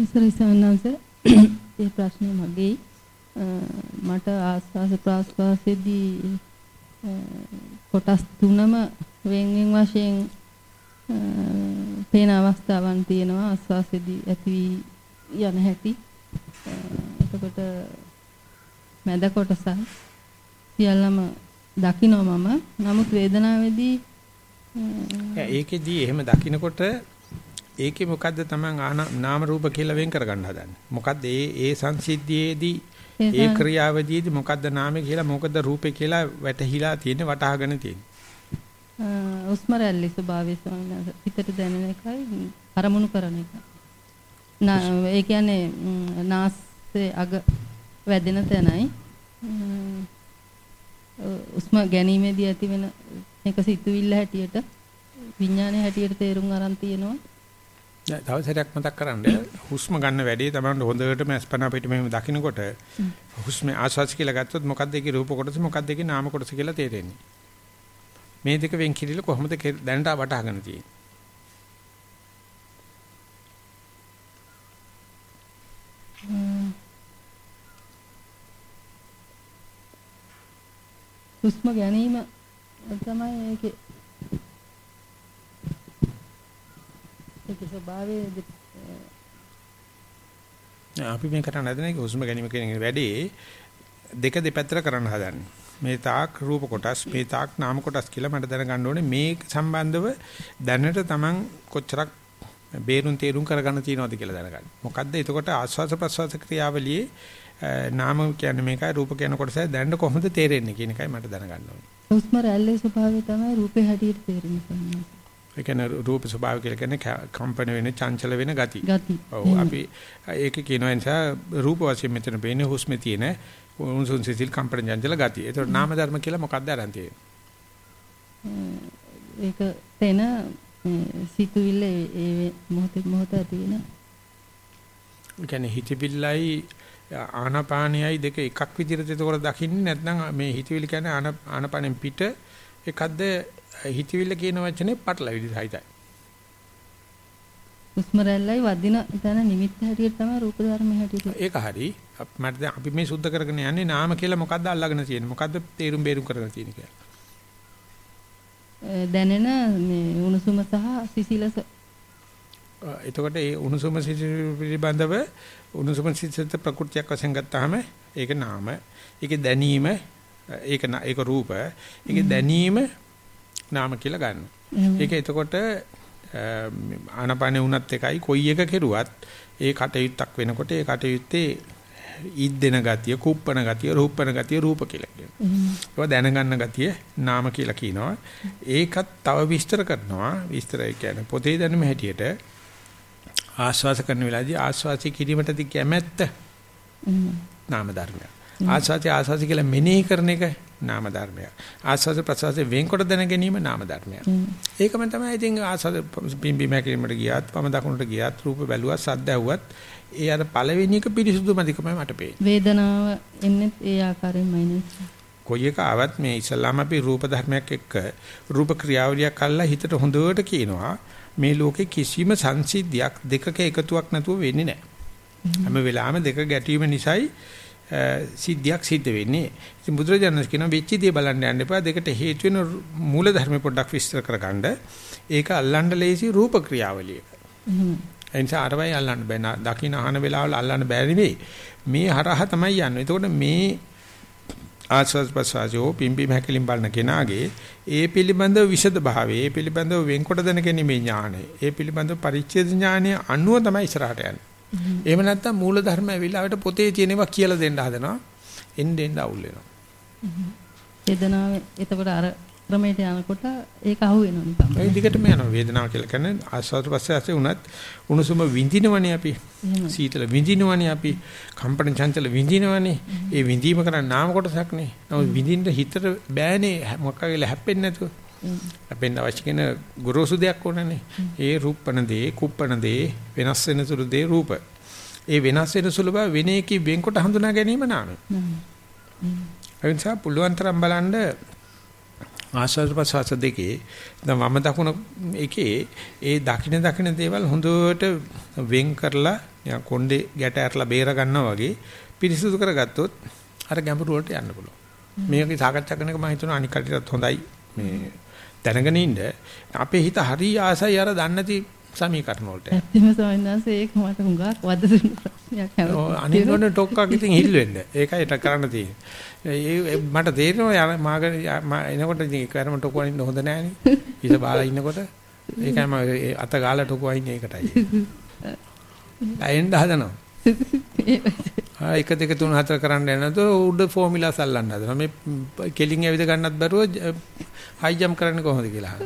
අවසරයි සන්නස ඒ ප්‍රශ්නේ මගේ මට ආස්වාස ප්‍රාස්වාසයේදී කොටස් තුනම වෙන් වෙන් වශයෙන් පේන අවස්ථාවන් තියෙනවා ආස්වාසයේදී ඇති යන හැටි. එතකොට මැද කොටස සියල්ලම දකිනවා මම. නමුත් වේදනාවේදී ඒකෙදී එහෙම දකිනකොට ඒකේ මොකද්ද Taman නාම රූප කියලා වෙන් කරගන්න හදන්නේ මොකද්ද ඒ ඒ සංසිද්ධියේදී ඒ ක්‍රියාවදීදී මොකද්ද නාමය කියලා මොකද්ද රූපේ කියලා වැටහිලා තියෙන්නේ වටහාගෙන තියෙන්නේ උස්ම රැල්ලි ස්වභාවය පිටට දැනෙන එකයි අරමුණු කරන එක. ඒ කියන්නේ නාස්සේ අග වැදෙන තැනයි උස්ම ගැනීමේදී ඇති වෙන එක සිතුවිල්ල හැටියට විඥානයේ හැටියට තේරුම් අරන් තියෙනවා. තව සැරයක් මතක් කරන්න හුස්ම ගන්න වැඩේ තමයි හොඳටම අස්පන අපිට මෙහෙම දකින්නකොට හුස්ම ආස්වාස් කියලා ගත්තොත් මොකක්ද ඒකේ රූප කොටස මොකක්ද ඒකේ නාම කොටස කියලා තේරෙන්නේ. මේ දෙක වෙන් කිරිල කොහොමද දැනට වටහාගෙන තියෙන්නේ? හුස්ම ගැනීම තමයි ඒකේ ඒකේ ස්වභාවය අපි මේ කරන්න එක හුස්ම ගැනීම කියන වැඩේ දෙක දෙපැත්තට කරන්න හදන්නේ. මේ තාක් රූප කොටස් මේ තාක් නාම කොටස් කියලා මට දැනගන්න ඕනේ මේ සම්බන්ධව දැනට Taman කොච්චරක් බේරුම් තේරුම් කරගන්න තියෙනවද කියලා දැනගන්න. මොකද්ද එතකොට ආස්වාස ප්‍රසවාස ක්‍රියාවලියේ නාම කියන්නේ මේකයි රූප කියන කොටසයි දැනට කොහොමද තේරෙන්නේ කියන එකයි මට දැනගන්න ඕනේ. හුස්ම රැල්ලේ ස්වභාවය තමයි රූපේ හැටියට තේරෙන්නේ. ඒ කියන්නේ රූප ස්වභාවය කියලා කියන්නේ කම්පන වෙන චංචල වෙන ගති. ඔව් අපි ඒක කියනවා නිසා රූප වශයෙන් මෙතන පේන්නේ හුස්මේ තියෙන උන්සුන් සිසිල් කම්පන චංචල ගති. ඒතකොට නාම ධර්ම කියලා මොකක්ද අරන් තියෙන්නේ? ඒක තැන සිතුවිල්ල ඒ මොහොතේ මොහොත ඇති වෙන. ඒ කියන්නේ හිතවිල්ලයි ආනාපානයයි දෙක එකක් විදිහට එතකොට දකින්නේ නැත්නම් මේ හිතවිලි කියන්නේ ආනාපානෙන් පිට එකක්ද හිතවිල්ල කියන වචනේ පටලවිලි සහිතයි. හුස්ම රැල්ලයි වදින තැන නිමිත්ත හැටියට තමයි රූප ධර්ම හැටියට. ඒක හරි. මට දැන් අපි මේ සුද්ධ කරගෙන යන්නේ නාම කියලා මොකද්ද අල්ලගෙන තියෙන්නේ? මොකද්ද තේරුම් බේරුම් කරගෙන තියෙන්නේ කියලා. දැනෙන මේ උණුසුම සහ සිසිලස එතකොට ඒ උණුසුම සිසිල පිළිබඳව උණුසුම සිසිලත ප්‍රകൃතියක් වශයෙන් ගත්තාම ඒක නාම. ඒකේ දැනීම ඒක ඒක රූප. ඒකේ දැනීම නාම කියලා ගන්න. ඒක එතකොට ආනපනේ උනත් එකයි කොයි එක කෙරුවත් ඒ කටයුත්තක් වෙනකොට ඒ කටයුත්තේ ඉද්දෙන ගතිය, කුප්පන ගතිය, රූපන ගතිය රූප කියලා කියනවා. දැනගන්න ගතිය නාම කියලා කියනවා. ඒකත් තව විස්තර කරනවා. විස්තරය කියන්නේ පොතේ දැනුම හැටියට ආස්වාස කරන වෙලාවේදී ආස්වාසි කිරීමටදී කැමැත්ත නාම ධර්මයක්. ආස්වාසි ආස්වාසි කියලා මෙනෙහි කරන එක නාම ධර්මයක්. ආස්වාස ප්‍රසවාසයෙන් වෙන්කොට දැන ගැනීම නාම ධර්මයක්. ඒකම තමයි ඉතින් ආස්වාද පිම්බි මැකිරීමට ගියත්, පම දකුණට ගියත්, රූප බැලුවත්, සද්ද ඇහුවත් ඒ අර පළවෙනි එක පිරිසුදුමදිකමයි මට පේන්නේ. වේදනාව එන්නේ ඒ ආකාරයෙන්මයි නේද? කොයි එක ආවත් මේ ඉස්ලාම අපි රූප ධර්මයක් එක්ක රූප ක්‍රියාවලියක් අල්ලා හිතට හොඳට කියනවා මේ ලෝකේ කිසිම සංසිද්ධියක් දෙකක එකතුවක් නැතුව වෙන්නේ නැහැ. හැම වෙලාවෙම දෙක ගැටීම නිසායි සිද්ධියක් සිද්ධ වෙන්නේ. ඉතින් බුදුරජාණන් කියනවා වෙච්ච දේ බලන්න යන්න එපා. දෙකට හේතු වෙන මූල ධර්ම පොඩ්ඩක් විස්තර කරගන්න. ඒක අල්ලන්න ලේසි රූප ක්‍රියාවලියක. එනිසා අරවයි අල්ලන්න බෑ. දකින්න අහන වෙලාවල අල්ලන්න බෑ නෙවෙයි. මේ හරහා තමයි යන්නේ. එතකොට මේ ආස්වාස් ප්‍රසවාසෝ පිම්බි මහකලින් බලන කෙනාගේ ඒ පිළිබඳව විෂද භාවය ඒ පිළිබඳව වෙන්කොට දැනගැනීමේ ඥානය ඒ පිළිබඳව පරිච්ඡේද ඥානය අනුව තමයි ඉස්සරහට යන්නේ. එහෙම නැත්නම් මූල ධර්ම ඇවිල්ලා අපිට පොතේ තියෙනවා කියලා දෙන්න හදනවා. එන්න එන්න අවුල් වෙනවා. වේදනාව එතකොට අර ක්‍රමයට යනකොට ඒක අහු වෙනවා නිකන්. ඒ දිගටම යනවා වේදනාව කියලා කියන්නේ ආස්වාද ප්‍රසආසයේ උනත් උණුසුම විඳිනවනේ අපි. සීතල විඳිනවනේ අපි. කම්පන චංචල විඳිනවනේ. ඒ විඳීම කරන්නේ නාම කොටසක් නේ. නමුත් විඳින්න හිතට බෑනේ මොකක්ද හැප්පෙන්නේ නැතුව. හැපෙන්න අවශ්‍ය කෙන ගොරෝසු දෙයක් ඕනනේ. ඒ රූපණ දේ, කුප්පණ දේ, වෙනස් වෙන සුළු දේ රූප. ඒ වෙනස් වෙන සුළු බව වෙන එකී වෙන්කොට හඳුනා ගැනීම නාමයි. ඒ නිසා පුළුවන් තරම් බලන්න ආස්වාද ප්‍රසවාස දෙකේ දැන් වම දකුණ එකේ ඒ දකින දකින දේවල් හොඳට වෙන් කරලා කොණ්ඩේ ගැට ඇරලා බේර ගන්නවා වගේ පිරිසුදු කරගත්තොත් අර ගැඹුරු වලට යන්න පුළුවන්. මේකේ සාකච්ඡා කරන එක මම හිතනවා අනික් කටටත් හොඳයි මේ දැනගෙන ඉන්න. අපේ හිත හරි ආසයි අර දන්නේ නැති සමීකරණ වලට. ඇත්තම ස්වාමීන් වහන්සේ ඒක මට හුඟක් වද දුන්න ප්‍රශ්නයක් අනිත් ඕනේ ටොක්කක් ඉතින් හිල් වෙන්න. ඒකයි ඒක කරන්න තියෙන්නේ. ඒ මට තේරෙනවා මාගේ එනකොට ඉතින් කරම ටොක් වලින් හොඳ නෑනේ. ඉත බාලා ඉන්නකොට ඒකයි මම අත ගාලා ටොක් වයින්නේ ඒකටයි. ඇයෙන්ද හදනවා. ආ 1 2 3 4 කරන්න යනතෝ උඩ ෆෝමියුලාස් අල්ලන්න හදනවා. මේ කෙලින් ඇවිද ගන්නත් බැරුව හයි ජම්ප් කරන්නේ කොහොමද කියලා.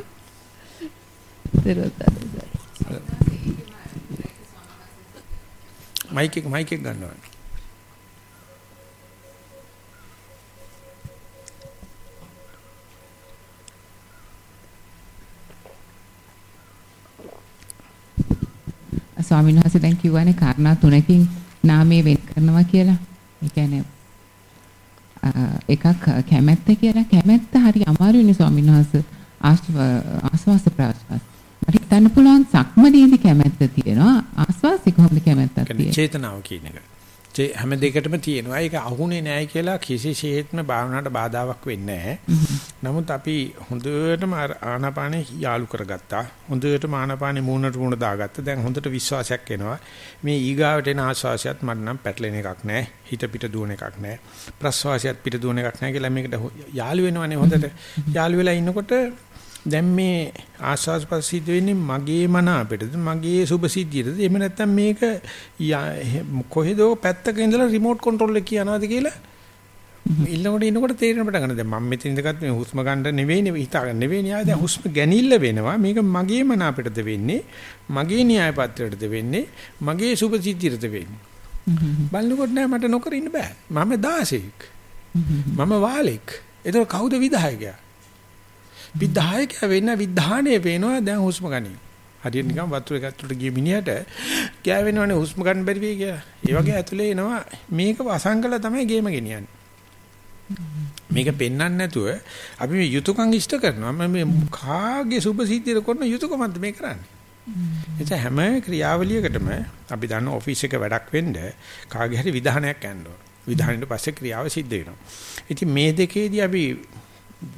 මයික් එක මයික් එක ගන්නවා. ස්වාමීන් වහන්සේ දැන් කිව්වනේ කාරණා තුනකින් නාමය වෙන් කරනවා කියලා. ඒ කියන්නේ එකක් කැමැත්ත කියලා කැමැත්ත හරි අමාරුනේ ස්වාමීන් වහන්සේ ආස්වාස ප්‍රාස්වාස. මට හිතන්න පුළුවන් සක්මදීදී කැමැත්ත තියෙනවා ආස්වාසි කොහොමද කැමැත්තක් තියෙන්නේ? චේතනාව කියන එක. හැම දෙයකටම තියෙනවා. ඒක අහුනේ නැහැ කියලා කිසිසේත්ම භාවනාවට බාධාවක් වෙන්නේ නැහැ. නමුත් අපි හොඳටම ආනාපානෙ යාලු කරගත්තා. හොඳටම ආනාපානෙ මූණට මූණ දාගත්තා. දැන් හොඳට විශ්වාසයක් එනවා. මේ ඊගාවට එන ආශ්වාසයත් මට නම් පැටලෙන එකක් නැහැ. හිත පිට දුවන එකක් නැහැ. ප්‍රශ්වාසයත් පිට දුවන එකක් නැහැ කියලා මේකට යාලු වෙනවනේ හොඳට. යාලු වෙලා ඉන්නකොට දැන් මේ ආස්වාස් ප්‍රසිද්ධ වෙන්නේ මගේ මන අපිටද? මගේ සුභ සිද්ධියටද? එහෙම නැත්නම් මේක කොහෙදෝ පැත්තක ඉඳලා රිමෝට් කන්ට්‍රෝල් එක කියනවාද කියලා? ඉල්ලනකොට ඉන්නකොට තේරෙන පටන් ගන්නවා. දැන් මම මෙතන ඉඳගත් මේ හුස්ම ගන්න නෙවෙයිනේ හිතාගන්න නෙවෙයිනේ. ආ දැන් හුස්ම ගැනීමල වෙනවා. මේක මගේ මන අපිටද වෙන්නේ? මගේ න්‍යාය පත්‍රයටද වෙන්නේ? මගේ සුභ සිද්ධියටද වෙන්නේ? බලනකොට නෑ මට නොකර ඉන්න බෑ. මම 16ක් මම වාලෙක්. ඒක කවුද විධායකයා? විධායකයා වෙන්න විධානයේ පේනවා දැන් හුස්ම ගනි. හරියට නිකන් වතුර ඇතුළට ගිය මිනිහට ගෑවෙනවනේ හුස්ම ගන්න බැරි වෙයි කියලා. ඒ වගේ ඇතුලේ එනවා මේක වසංගල තමයි ගේම ගෙනියන්නේ. මේක පෙන්වන්න නැතුව අපි මේ යුතුයකම් ඉෂ්ට කරනවා. මම මේ කාගේ සුභ සිද්ධියද කරන යුතුයකමක්ද මේ කරන්නේ. එතැ හැම ක්‍රියාවලියකටම අපි දන්න ඔෆිස් එක වැඩක් වෙන්න කාගේ හරි විධානයක් යන්න ඕන. විධානෙට පස්සේ ක්‍රියාව සිද්ධ වෙනවා. ඉතින් මේ දෙකේදී අපි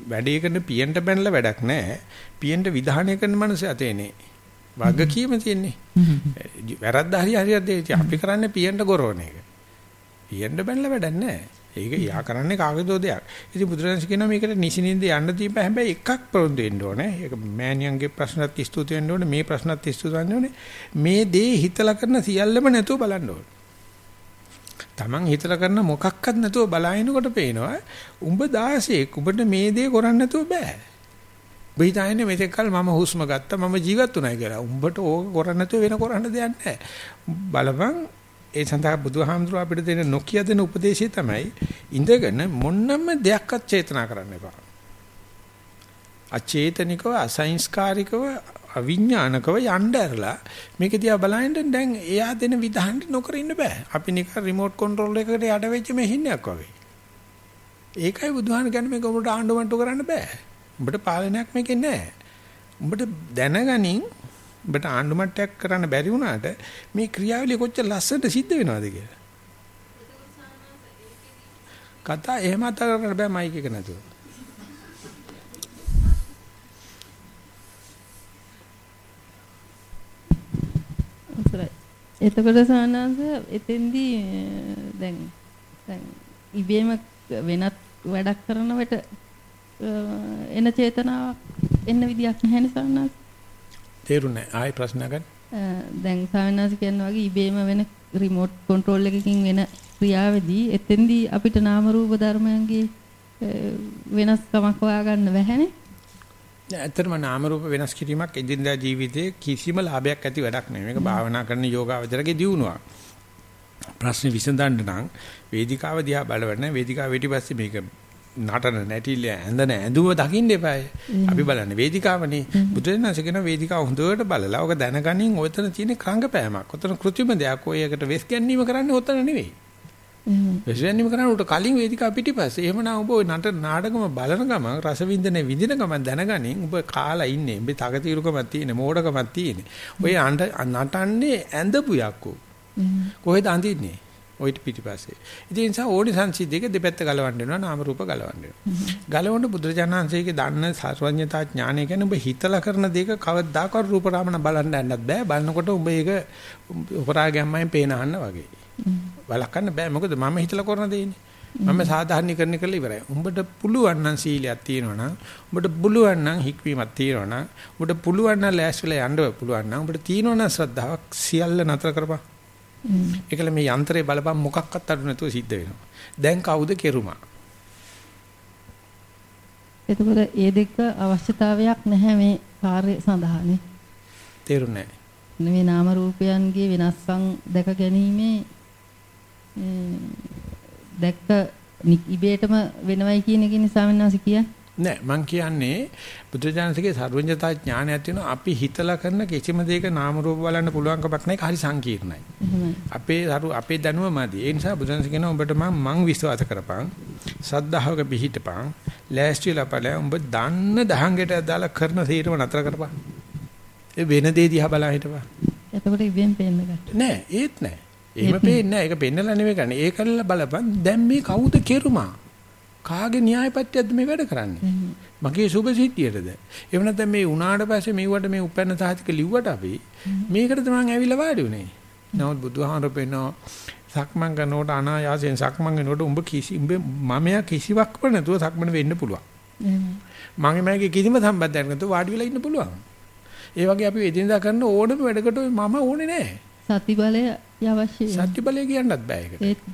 වැඩේ කරන පියන්ට බැනලා වැඩක් නැහැ. පියන්ට විධානය කරන මනස අතේනේ. වගකීම තියෙන්නේ. වැරද්ද හරි හරියට දෙයි. අපි කරන්නේ පියන්ට ගොරවන එක. පියන්ට බැනලා වැඩක් නැහැ. ඒක යා කරන්නේ කාගේදෝ දෙයක්. ඉතින් බුදුරජාණන් කියනවා මේකට නිසිනින්ද යන්න දීප හැබැයි එකක් පොරොන්දු වෙන්න ඕනේ. ඒක මෑනියන්ගේ ප්‍රශ්නත් ස්තුති වෙන්න ඕනේ. මේ ප්‍රශ්නත් ස්තුති වෙන්න ඕනේ. මේ දේ හිතලා කරන සියල්ලම නැතුව බලන්න ඕනේ. Taman හිතලා කරන මොකක්වත් නැතුව බලාගෙනකොට පේනවා උඹ 16ක් උඹට මේ දේ කරන්න නැතුව බෑ. උඹ හිතන්නේ මෙතෙක් කල මම හුස්ම ගත්තා මම ජීවත් වුණා කියලා. උඹට ඕක කරන්න නැතුව වෙන කරන්න දෙයක් නැහැ. බලපන් ඒ සඳහා බුදුහාමුදුරුව අපිට දෙන නොකිය දෙන උපදේශය තමයි ඉඳගෙන මොන්නම දෙයක්වත් චේතනා කරන්න එපා. අචේතනිකව අසංස්කාරිකව අවිඥානිකව යන්න ඇරලා මේක දිහා බලහින්න දැන් එයා දෙන විධානට නොකර ඉන්න බෑ. අපි නිකන් රිමෝට් කන්ට්‍රෝල් එකකට යට වෙච්ච මෙහින්නයක් වගේ. ඒකයි බුදුහාම කියන්නේ මේක උඹට ආණ්ඩුමට්ටු කරන්න බෑ. උඹට පාලනයක් මේකේ නැහැ. උඹට දැනගනින් උඹට ආණ්ඩුමට්ටයක් කරන්න බැරි වුණාට මේ ක්‍රියාවලිය කොච්චර ලස්සනට සිද්ධ වෙනවද කියලා. කතා එහෙම අතර කරන්න බෑ මයික් එක නැතුව. අවසරයි. එතකොට සානංශ එතෙන්දී දැන් දැන් ඉබේම වෙනත් වැඩක් කරනවට එන චේතනාවක් එන්න විදියක් නැහැ නේ සානංශ. තේරුණා. ආයි ප්‍රශ්න ගන්න. දැන් සානංශ කියනවා වගේ ඉබේම වෙන රිමෝට් කන්ට්‍රෝල් එකකින් වෙන ක්‍රියාවේදී එතෙන්දී අපිට නාම රූප ධර්මයන්ගේ වෙනස්කමක් හොයාගන්න බැහැනේ. ඇත්තටම නාම රූප වෙනස් කිරීමක් එදිනදා ජීවිතයේ කිසිම ලාභයක් ඇති වැඩක් නෙවෙයි. මේක භාවනා කරන යෝගාවචරගේ දියුණුවක්. ප්‍රශ්න විසඳන්න නම් වේදිකාව දිහා බලවන්න වේදිකාව පිටිපස්සේ මේක නටන නැටිල ඇඳන ඇඳුම දකින්න එපායි. අපි බලන්නේ වේදිකාවනේ. බුදුරජාණන් කියන වේදිකාව හොඳට බලලා ඔක දැනගනින් ඔතන තියෙන කංගපෑමක්. ඔතන કૃත්‍රිම දෙයක්. ඔය එකට වෙස් ගැනීම කරන්නේ ඔතන නෙවෙයි. විශ්වයන්නිම කරන්නේ උට කලින් වේදිකාව පිටිපස්සේ. එහෙමනම් ඔබ නට නාටකම බලන ගමන් රසවින්දනය විඳින ගමන් දැනගනින් ඔබ කාලා ඉන්නේ. ඔබ තකතිරුකමක් තියෙන, මෝඩකමක් තියෙන. ඔය නටන්නේ ඇඳපු යක්කෝ. කොහෙද අඳින්නේ? ඔයිට පිටිපස්සේ. ඉතින් ඒ නිසා ඕනි සංසිද්ධියක දෙපැත්ත ගලවන්න වෙනවා නාම රූප ගලවන්න වෙනවා. ගලවන්න බුදුරජාණන්සේගේ දන්න සර්වඥතා ඥානය කියන්නේ ඔබ හිතලා කරන දේක කවදාකවත් රූප රාමන බලන්න යන්නත් බෑ. බලනකොට ඔබ ඒක උපරාගයන්මයි පේන අහන්න වගේ. බලකන්න බෑ මොකද මම හිතලා කරන දෙන්නේ. මම සාධාරණීකරණය කරලා ඉවරයි. උඹට පුළුවන් නම් සීලයක් තියෙනවා නම්, උඹට පුළුවන් නම් හික්වීමක් තියෙනවා නම්, උඹට පුළුවන් නම් ලෑස්තිලා යන්න පුළුවන් නම්, උඹට තියෙනවා නම් ශ්‍රද්ධාවක් සියල්ල නතර කරපන්. ඒකල මේ යන්ත්‍රේ බලපන් මොකක්වත් අඩු නැතුව සිද්ධ වෙනවා. දැන් කවුද කෙරුමා? එතකොට ඒ දෙක අවශ්‍යතාවයක් නැහැ මේ කාර්ය සඳහානේ. තේරුණේ. මේ නාම රූපයන්ගේ වෙනස්කම් දැක ගැනීමේ දැක්ක ඉබේටම වෙනවයි කියන එකනේ ස්වාමීන් වහන්සේ කියන්නේ. නෑ මං කියන්නේ බුදුජානකගේ සර්වඥතා ඥානයක් තියෙනවා අපි හිතලා කරන කිසිම දෙයක නාම රූප බලන්න පුළුවන් කමක් නැහැ හරි සංකීර්ණයි. අපේ සරු අපේ දැනුම මදි. ඒ නිසා බුදුන්සේ කියනවා උඹට මං මං විශ්වාස කරපන්. සද්ධාවක පිහිටපන්. ලෑස්තිලා ඵලය උඹ දන්න දහංගට දාලා කරන තීරම නතර කරපන්. ඒ වෙන දේ දිහා බලා හිටපන්. එතකොට ඉබෙන් පේන්න ගත්තා. නෑ ඒත් නෑ. එහෙම පේන්නේ නෑ. ඒක පෙන්නලා නෙවෙයි කරන්නේ. ඒකල්ල බලපන්. දැන් මේ කවුද කෙරුමා? කාගේ න්‍යායපත්‍යයක්ද මේ වැඩ කරන්නේ? මගේ සුභ සිද්ධියටද? එහෙම නැත්නම් මේ උනාට පස්සේ මෙවට මේ උපැන්න සාහිතික ලිව්වට අපි මේකටද මං ඇවිල්ලා වාඩි උනේ. නමුත් බුදුහාමර පෙන්නෝ සක්මන් කරනකොට අනායාසයෙන් සක්මන් කරනකොට උඹ කිසි උඹ මමයා කිසිවක් නැතුව සක්මන වෙන්න පුළුවන්. මගේ මගේ කිසිම සම්බන්ධයක් නැතුව වාඩි වෙලා ඉන්න පුළුවන්. ඒ වගේ අපි එදිනදා කරන ඕනම වැඩකට මම ඕනේ නැහැ. සති බලය අවශ්‍යයි. සත්‍ය බලය කියන්නත් බෑ ඒකට.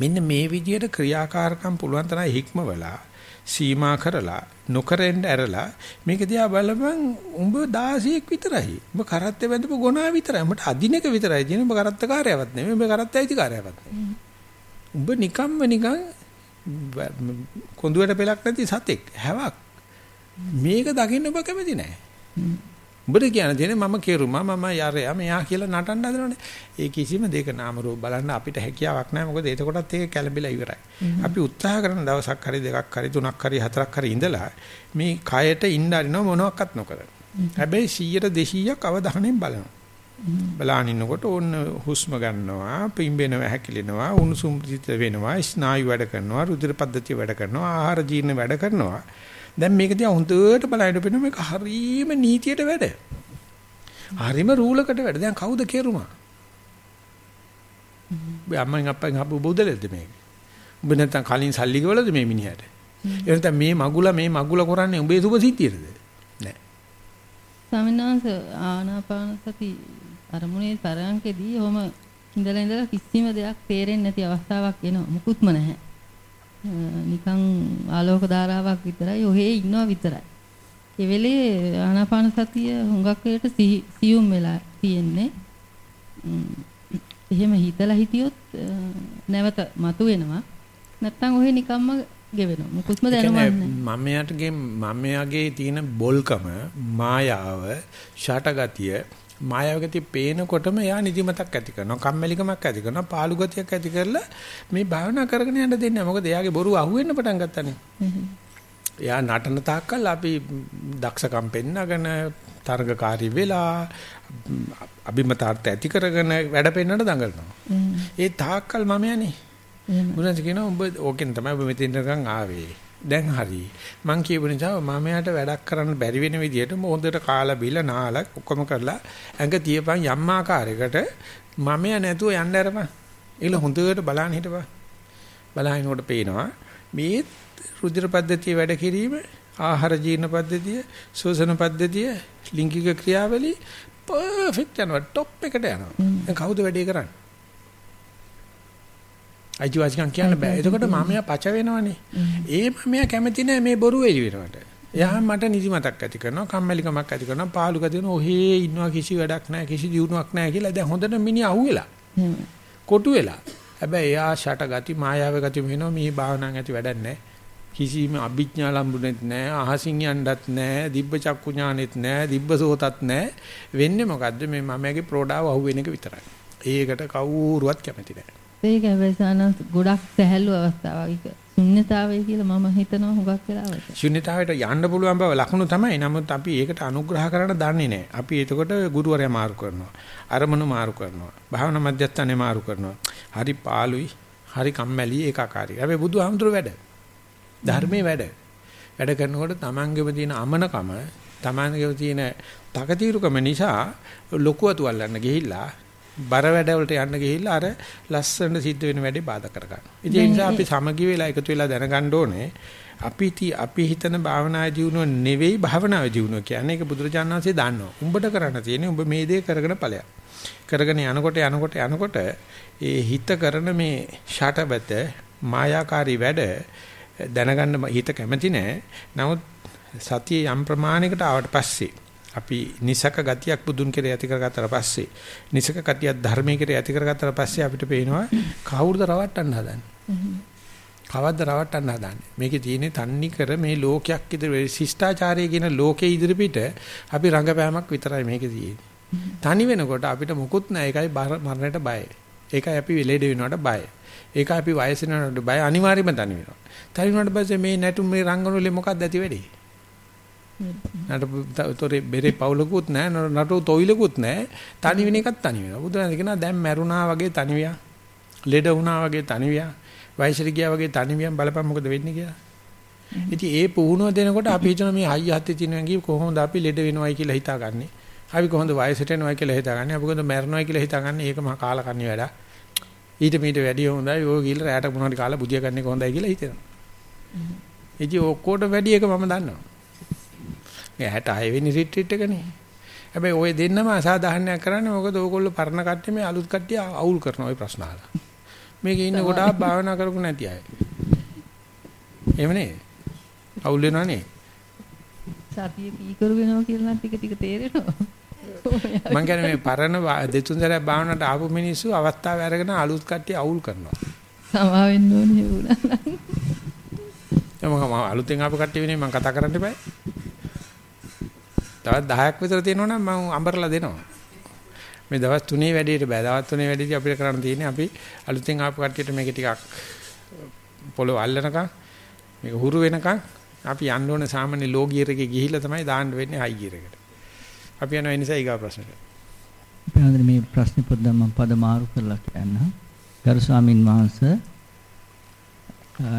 මෙන්න මේ විදිහට ක්‍රියාකාරකම් පුළුවන් තරම් හික්මවලා සීමා කරලා නොකරෙන්න ඇරලා මේක දිහා බලපන් උඹ 16ක් විතරයි. උඹ කරත්තේ බඳපු ගොනා විතරයි. උඹට අදිනක විතරයි තියෙන උඹ කරත්තකාරයවත් නෙමෙයි. උඹ කරත්තේ අයිතිකාරයවත් නෙමෙයි. උඹ නිකම්ම නිකන් කොඳුයට පෙලක් නැති සතෙක්. හැවක්. මේක දකින්න ඔබ කැමති නෑ. උඹට කියන්න තියෙන්නේ මම කෙරුමා මම යරයා මෙයා කියලා නටන්න හදනවනේ. ඒ කිසිම දෙයක නාම රූප බලන්න අපිට හැකියාවක් නැහැ. මොකද එතකොටත් ඒක කැළඹිලා ඉවරයි. අපි උත්සාහ කරන දවසක් හරි දෙකක් හරි තුනක් හරි හතරක් හරි ඉඳලා මේ කයට ඉන්න අරිනව මොනවත් නොකර. හැබැයි 100ට 200ක් අවධානයෙන් බලනවා. බලාන ඉන්නකොට ඕන්න හුස්ම ගන්නවා, පිම්බෙනවා, හැකිලෙනවා, උණුසුම් වෙනවා, ස්නායු වැඩ කරනවා, රුධිර පද්ධතිය වැඩ කරනවා, ආහාර ජීර්ණ වැඩ කරනවා. දැන් මේක දිහා හොඳට බලයිද පෙනෙන මේක හරීම නීතියට වැඩ. හරීම රූලකට වැඩ. දැන් කවුද කෙරුමා? ඔබ අම්මෙන් අප්පෙන් හපු බුදලෙද්ද මේක? ඔබ නැත්තම් කලින් සල්ලි ගෙවලද මේ මිනිහට? ඒ නැත්තම් මේ මගුල මේ මගුල කරන්නේ උඹේ සුබ සිද්ධියටද? නෑ. ස්වාමීන් වහන්සේ ආනාපාන සති අරමුණේ පරයන්කෙදී ඔහම ඉඳලා ඉඳලා කිසිම දෙයක් තේරෙන්නේ නැති අවස්ථාවක් එනවා. මුකුත්ම නැහැ. නිකන් ආලෝක ධාරාවක් විතරයි ඔහේ ඉන්නවා විතරයි. ඒ වෙලේ ආනාපාන සතිය හුඟක් වෙලට සියුම් වෙලා තියෙන්නේ. එහෙම හිතලා හිටියොත් නැවත මතුවෙනවා. නැත්තම් ඔහේ නිකම්ම ගෙවෙනවා. මුකුත්ම දැනුමක් නැහැ. මමයාටගේ මමයාගේ තියෙන බොල්කම මායාව ෂටගතිය මායාවගතිය පේනකොටම එයා නිදිමතක් ඇති කරනවා කම්මැලිකමක් ඇති කරනවා පාළු ගතියක් ඇති කරලා මේ භාවනා කරගෙන යන්න දෙන්නේ නැහැ. මොකද එයාගේ බොරුව අහුවෙන්න පටන් ගත්තානේ. එයා නටන තාක්කල් අපි දක්ෂකම් පෙන්නගෙන තරගකාරී වෙලා අභිමතාර්ථ ඇති කරගෙන වැඩ පෙන්නට දඟලනවා. ඒ තාක්කල් මම යන්නේ. මුලින්ම කියනවා උඹ ඕකෙන් තමයි ඔබ මෙතෙන්ටකන් ආවේ දැන් හරි. මං කියපු නිසා මම යාට වැඩක් කරන්න බැරි වෙන විදිහට හොඳට කාලා බීලා නාලා ඔක්කොම කරලා ඇඟ තියපන් යම් ආකාරයකට මම යා නැතුව යන්න අරපන්. ඒල හොඳට බලන්න හිටපන්. බලහිනකොට පේනවා මේ රුධිර පද්ධතිය වැඩ කිරීම ආහාර ජීර්ණ පද්ධතිය ශෝෂණ පද්ධතිය ලිංගික ක්‍රියාවලිය පර්ෆෙක්ට් යනවා টොප් එකට යනවා. දැන් කවුද වැඩේ කරන්නේ? අයිතිවාසිකම් කියන්න බෑ. එතකොට මමයා පච වෙනවනේ. ඒ මමයා කැමති නෑ මේ බොරු එලි වෙනවට. එයා මට නිදිමතක් ඇති කරනවා, කම්මැලිකමක් ඇති කරනවා, පාළු ගතියන ඔහේ ඉන්නවා කිසි වැඩක් නෑ, කිසි දියුණුවක් නෑ කියලා දැන් හොඳට මිනිහ අහුවෙලා. කොටු වෙලා. හැබැයි එයා ෂට ගති, මායාව ගති වෙනවා මේ භාවනාවක් ඇති වැඩක් නෑ. කිසිම අභිඥා ලම්බුනේත් නෑ, අහසින් යන්නත් නෑ, දිබ්බ චක්කු ඥානෙත් නෑ, දිබ්බ සෝතත් නෑ. වෙන්නේ මොකද්ද මේ මමයාගේ ප්‍රෝඩාව අහුවෙන එක විතරයි. ඒකට කවුරුවත් කැමති නෑ. ඒක හැබැයි සානස් ගොඩක් සැහැල්ලු අවස්ථාවක්. ශුන්්‍යතාවය කියලා මම හිතනවා හුඟක් වෙලාවට. ශුන්‍යතාවයට යන්න පුළුවන් බව ලකුණු තමයි. නමුත් අපි ඒකට අනුග්‍රහ කරන්න දන්නේ නැහැ. අපි එතකොට ගුරුවරයා මාරු කරනවා. අරමුණු මාරු කරනවා. භාවනා මධ්‍යස්ථානේ මාරු කරනවා. හරි පාළුයි, හරි කම්මැලි ඒකාකාරයි. හැබැයි බුදුහාමුදුර වැඩ. ධර්මයේ වැඩ. වැඩ කරනකොට තමන්ගේම තියෙන අමනකම, තමන්ගේම තියෙන තකතිරුකම නිසා ලොකු අතු අල්ලන්න ගිහිල්ලා බර වැඩවලට යන්න ගිහිල්ලා අර ලස්සන සිද්ධ වෙන වැඩේ බාධා කර ගන්න. ඉතින් ඒ නිසා අපි සමගි වෙලා එකතු වෙලා දැනගන්න ඕනේ අපි අපි හිතන භාවනා ජීවුව නෙවෙයි භාවනා ජීවුව කියන්නේ ඒක බුදුරජාණන් වහන්සේ දන්නවා. උඹට කරන්න තියෙන්නේ උඹ මේ දේ කරගෙන ඵලයක්. කරගෙන යනකොට යනකොට යනකොට ඒ හිත කරන මේ ෂටබත මායාකාරී වැඩ දැනගන්න හිත කැමති නැහැ. නමුත් සතිය යම් ප්‍රමාණයකට ආවට පස්සේ අපි නිසක ගතියක් බුදුන් කෙරේ ඇති කරගත්තාට පස්සේ නිසක ගතියක් ධර්මයේ කෙරේ ඇති කරගත්තාට පස්සේ අපිට පේනවා කවුරුද රවට්ටන්න හදන්නේ? කවද්ද රවට්ටන්න හදන්නේ? මේකේ තියෙන්නේ තන්නි කර මේ ලෝකයක් ඉදිරි ශිෂ්ටාචාරය කියන ලෝකේ ඉදිරි පිට අපි රංගපෑමක් විතරයි මේකේ තියෙන්නේ. තනි වෙනකොට අපිට මොකුත් නැහැ. ඒකයි මරණයට බයයි ඒකයි අපි ලෙඩ වෙනවට බයයි ඒකයි අපි වයස වෙනවට බය. අනිවාර්යයෙන්ම තනි වෙනවා. තනි වුණාට පස්සේ මේ නැටුම් මේ රංගනවල මොකක්ද ඇති වෙන්නේ? නටතොරේ බෙරේ පවුලකුත් නැහැ නටෝ තොইলකුත් නැහැ තනි වෙන එකක් තනි වෙනවා. බුදුරජාණන් කියනවා දැන් මැරුණා වගේ තනි වියා. ලෙඩ වුණා වගේ තනි වියා. වයසට ගියා වගේ තනි වියන් බලපන් මොකද වෙන්නේ කියලා. ඉතින් ඒ පුහුණුව දෙනකොට අපි හිතන මේ හයිය හත්තේ තියෙනවා කිය කොහොමද අපි ලෙඩ වෙනවයි කියලා හිතාගන්නේ? අපි කොහොමද වයසට එනවයි කියලා හිතාගන්නේ? අපි කොහොමද මැරෙනවයි කියලා හිතාගන්නේ? ඒක මහා කාලකන්ණි වැඩ ඊට මීට වැඩිය හොඳයි. ඕක ගිහලා රැයට මොනවද කාලා බුදිය ගන්න එක හොඳයි කියලා හිතෙනවා. ඉතින් ඔක්කොට වැඩි එක මම දන්නවා මේ 66 වෙනි රිට්‍රීට් එකනේ. හැබැයි ওই දෙන්නම අසාධාරණයක් කරන්නේ මොකද ඕගොල්ලෝ පරණ කට්ටිය මේ අලුත් කට්ටිය අවුල් කරන ওই ප්‍රශ්න අහලා. මේකේ ඉන්න ගොඩාක් භාවනා කරපු නැති අය. එහෙම නේ? අවුල් වෙනවා නේ? සතිය කීකරු වෙනවා කියලා නම් ටික ටික තේරෙනවා. මං කියන්නේ මේ පරණ දෙතුන් සැරයක් භාවනාවට ආපු මිනිස්සු අවස්ථාව අරගෙන අලුත් කට්ටිය අවුල් කරනවා. සමා වෙන්න ඕනේ වුණා. මම අලුතෙන් ආපු කට්ටිය වෙනේ මම කතා කරන්න එපා. තවත් 10ක් විතර තියෙනවා නම් මම අඹරලා දෙනවා. මේ දවස් 3 වැඩේට බෑ. දවස් 3 වැඩේදී අපිට කරන්න තියෙන්නේ අපි අලුතෙන් ආපු කට්ටියට මේක ටිකක් පොළොව අල්ලනකම් මේක හුරු වෙනකම් අපි යන්න ඕනේ සාමාන්‍ය ලෝ ගියර් එකේ ගිහිල්ලා තමයි දාන්න වෙන්නේ හයි ගියර් එකට. අපි යනවා ඒ නිසා ඊගා ප්‍රශ්නට. පැහැදිලි මේ ප්‍රශ්නේ පොඩ්ඩක් මම පද මාරු කරලා කියන්න. ගරු ස්වාමින් වහන්සේ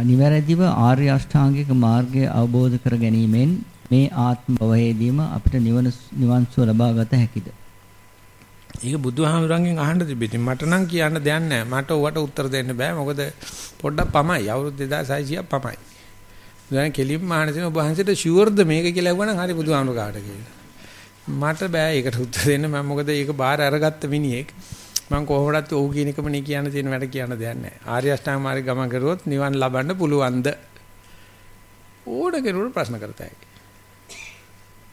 නිවැරදිව ආර්ය අෂ්ටාංගික මාර්ගය අවබෝධ කර ගැනීමෙන් මේ ආත්ම භවයේදීම අපිට නිවන නිවන් සුව ලබා ගත හැකිද? ඒක බුදුහාමුදුරන්ගෙන් අහන්න තිබෙති. මට නම් කියන්න දෙයක් නැහැ. මට ඔවට උත්තර දෙන්න බෑ. මොකද පොඩ්ඩක් පමයි. අවුරුදු 2600ක් පමයි. දැන් කෙලින්ම අහන්න තියෙන ඔබ වහන්සේට ෂුවර්ද මේක කියලා ඇහුවනම් හරි බුදුහාමුදුර කාට කියලා. මට බෑ ඒකට උත්තර දෙන්න. මම මොකද ඒක බාහිර අරගත්ත මිනිහෙක්. මම කොහොමදත් ඔව් කියන එකම නේ කියන්න තියෙන වැඩ කියන්න දෙයක් නැහැ. ආර්ය අෂ්ටාංග මාර්ග ගමන් කරුවොත් නිවන් ලබන්න පුළුවන්ද? ඕන කෙනෙකුට ප්‍රශ්න කරතයි.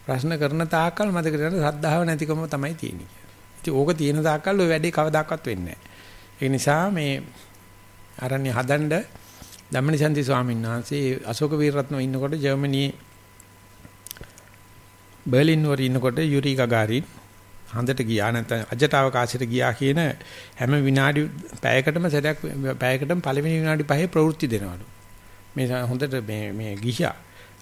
ප්‍රශ්න කරන තාක්කල් මතක තියාගන්න ශ්‍රද්ධාව නැතිකම තමයි තියෙන්නේ. ඉතින් ඕක තියෙන තාක්කල් ওই වැඩේ කවදාකවත් වෙන්නේ නැහැ. ඒ නිසා මේ අරණ්‍ය හදන්න ධම්මනිසන්ති ස්වාමීන් වහන්සේ අශෝක වීරරත්න ඉන්නකොට ජර්මනියේ බර්ලින් වර ඉන්නකොට යුරි ගගාරින් හන්දට ගියා නැත්නම් අජට අවකාශයට ගියා කියන හැම විනාඩි පැයකටම සැරයක් පැයකටම පළවෙනි විනාඩි පහේ ප්‍රවෘත්ති දෙනවලු. මේ හොඳට මේ මේ ගිහියා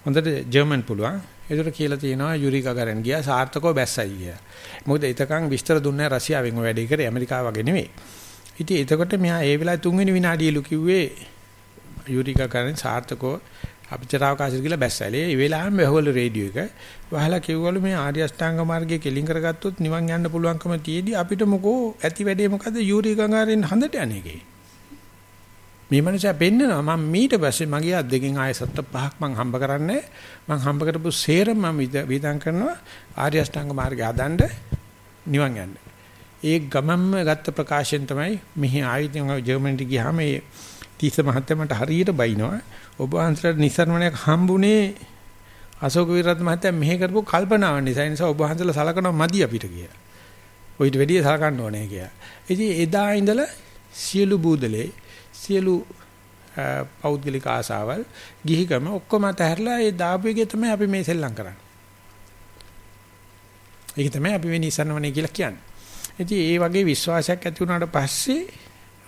හොඳට ජර්මන් පුළුවන්. ඒකට කියලා තියෙනවා යුරි ගගාරින් ගියා සාර්ථකව බැස්සයි කියලා. මොකද එතකන් විස්තර දුන්නේ රෂ්‍යාවෙන් ඔය වැඩේ කරේ ඇමරිකාව වගේ නෙවෙයි. ඉතින් එතකොට මෙහා ඒ වෙලාවේ තුන්වෙනි විනාඩියලු කිව්වේ යුරි ගගාරින් සාර්ථකව අපචරාවකාශයට ගිහලා බැස්සයිලේ. ඒ වෙලාවෙම වැහුවලු රේඩියෝ එක. වහලා කිව්වලු මේ ආර්ය අෂ්ටාංග මාර්ගයේ කෙලින් කරගත්තොත් නිවන් යන්න පුළුවන්කම තියේදී අපිට මොකෝ ඇති වැඩේ මොකද යුරි ගගාරින් හඳට යන්නේකේ. මේ මනුස්සයා පෙන්නනවා මම මීට පස්සේ මගේ අත් දෙකෙන් ආයෙ සත්ත පහක් මං හම්බ කරන්නේ මං හම්බ කරපු සේරම මම විදන් කරනවා ආර්ය අෂ්ටාංග මාර්ගය හදන්න නිවන් යන්න. ඒ ගමම්ම ගත්ත ප්‍රකාශයෙන් තමයි මෙහි ආයිතින් ජර්මනිට ගියාම මේ තීස මහත්තයා මට හරියට බයිනවා ඔබ වහන්සේට නිසරණයක් හම්බුනේ අශෝක විරත් මහත්තයා මෙහෙ කරපු කල්පනාව නිසා ඒ නිසා ඔබ වහන්සේලා සලකනවා මදි අපිට කියලා. ඔයිට වැඩිය සලකන්න ඕනේ කියලා. ඉතින් එදා ඉඳලා සියලු බූදලේ සියලු පෞද්ගලික ආසාවල් ගිහිගම ඔක්කොම අතහැරලා ඒ දාපු එකේ තමයි අපි මේ සෙල්ලම් කරන්නේ. ඒක තමයි අපි වෙන ඉස්සනවනේ කියලා කියන්නේ. ඉතින් ඒ වගේ විශ්වාසයක් ඇති වුණාට පස්සේ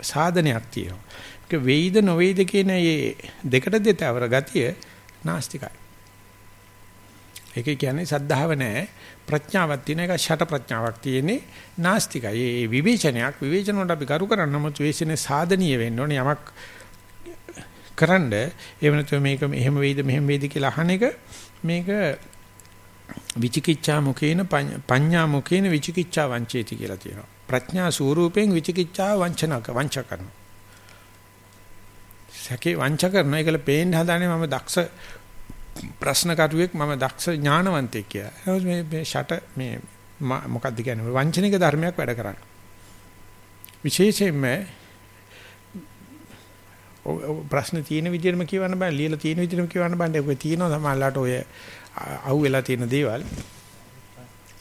සාධනයක් තියෙනවා. ඒක වෙයිද නොවේද කියන මේ දෙකට දෙතවර ගතිය නාස්තිකයි. ඒක කියන්නේ සද්ධාව නැහැ ප්‍රඥාවක් තියෙන එක ෂට ප්‍රඥාවක් තියෙන්නේ නාස්තිකයි. මේ විවේචනයක් විවේචන වලට අපි කරු කරන්න නමුත් විවේචනේ සාධනීය වෙන්න ඕනේ යමක් කරන්න එහෙම නැත්නම් මේක මෙහෙම වෙයිද මෙහෙම වෙයිද කියලා අහන එක මේක විචිකිච්ඡා මුකේන පඤ්ඤා මුකේන විචිකිච්ඡා වංචේති කියලා තියෙනවා. ප්‍රඥා ස්වරූපයෙන් විචිකිච්ඡා වංචනක වංච කරනවා. සැකේ වංච කරනවා ඒකල පේන්න හදාන්නේ මම දක්ෂ ප්‍රශ්න කරුවෙක් මම දක්ෂ ඥානවන්තයෙක් කියලා. මේ මේ ෂට මේ මොකක්ද කියන්නේ වංචනික ධර්මයක් වැඩ කරන්නේ. විශේෂයෙන්ම ප්‍රශ්න තියෙන විදිහටම කියවන්න බෑ ලියලා තියෙන විදිහටම කියවන්න බෑ ඒක තියෙනවා සමහරලාට ඔය අහුවෙලා තියෙන දේවල්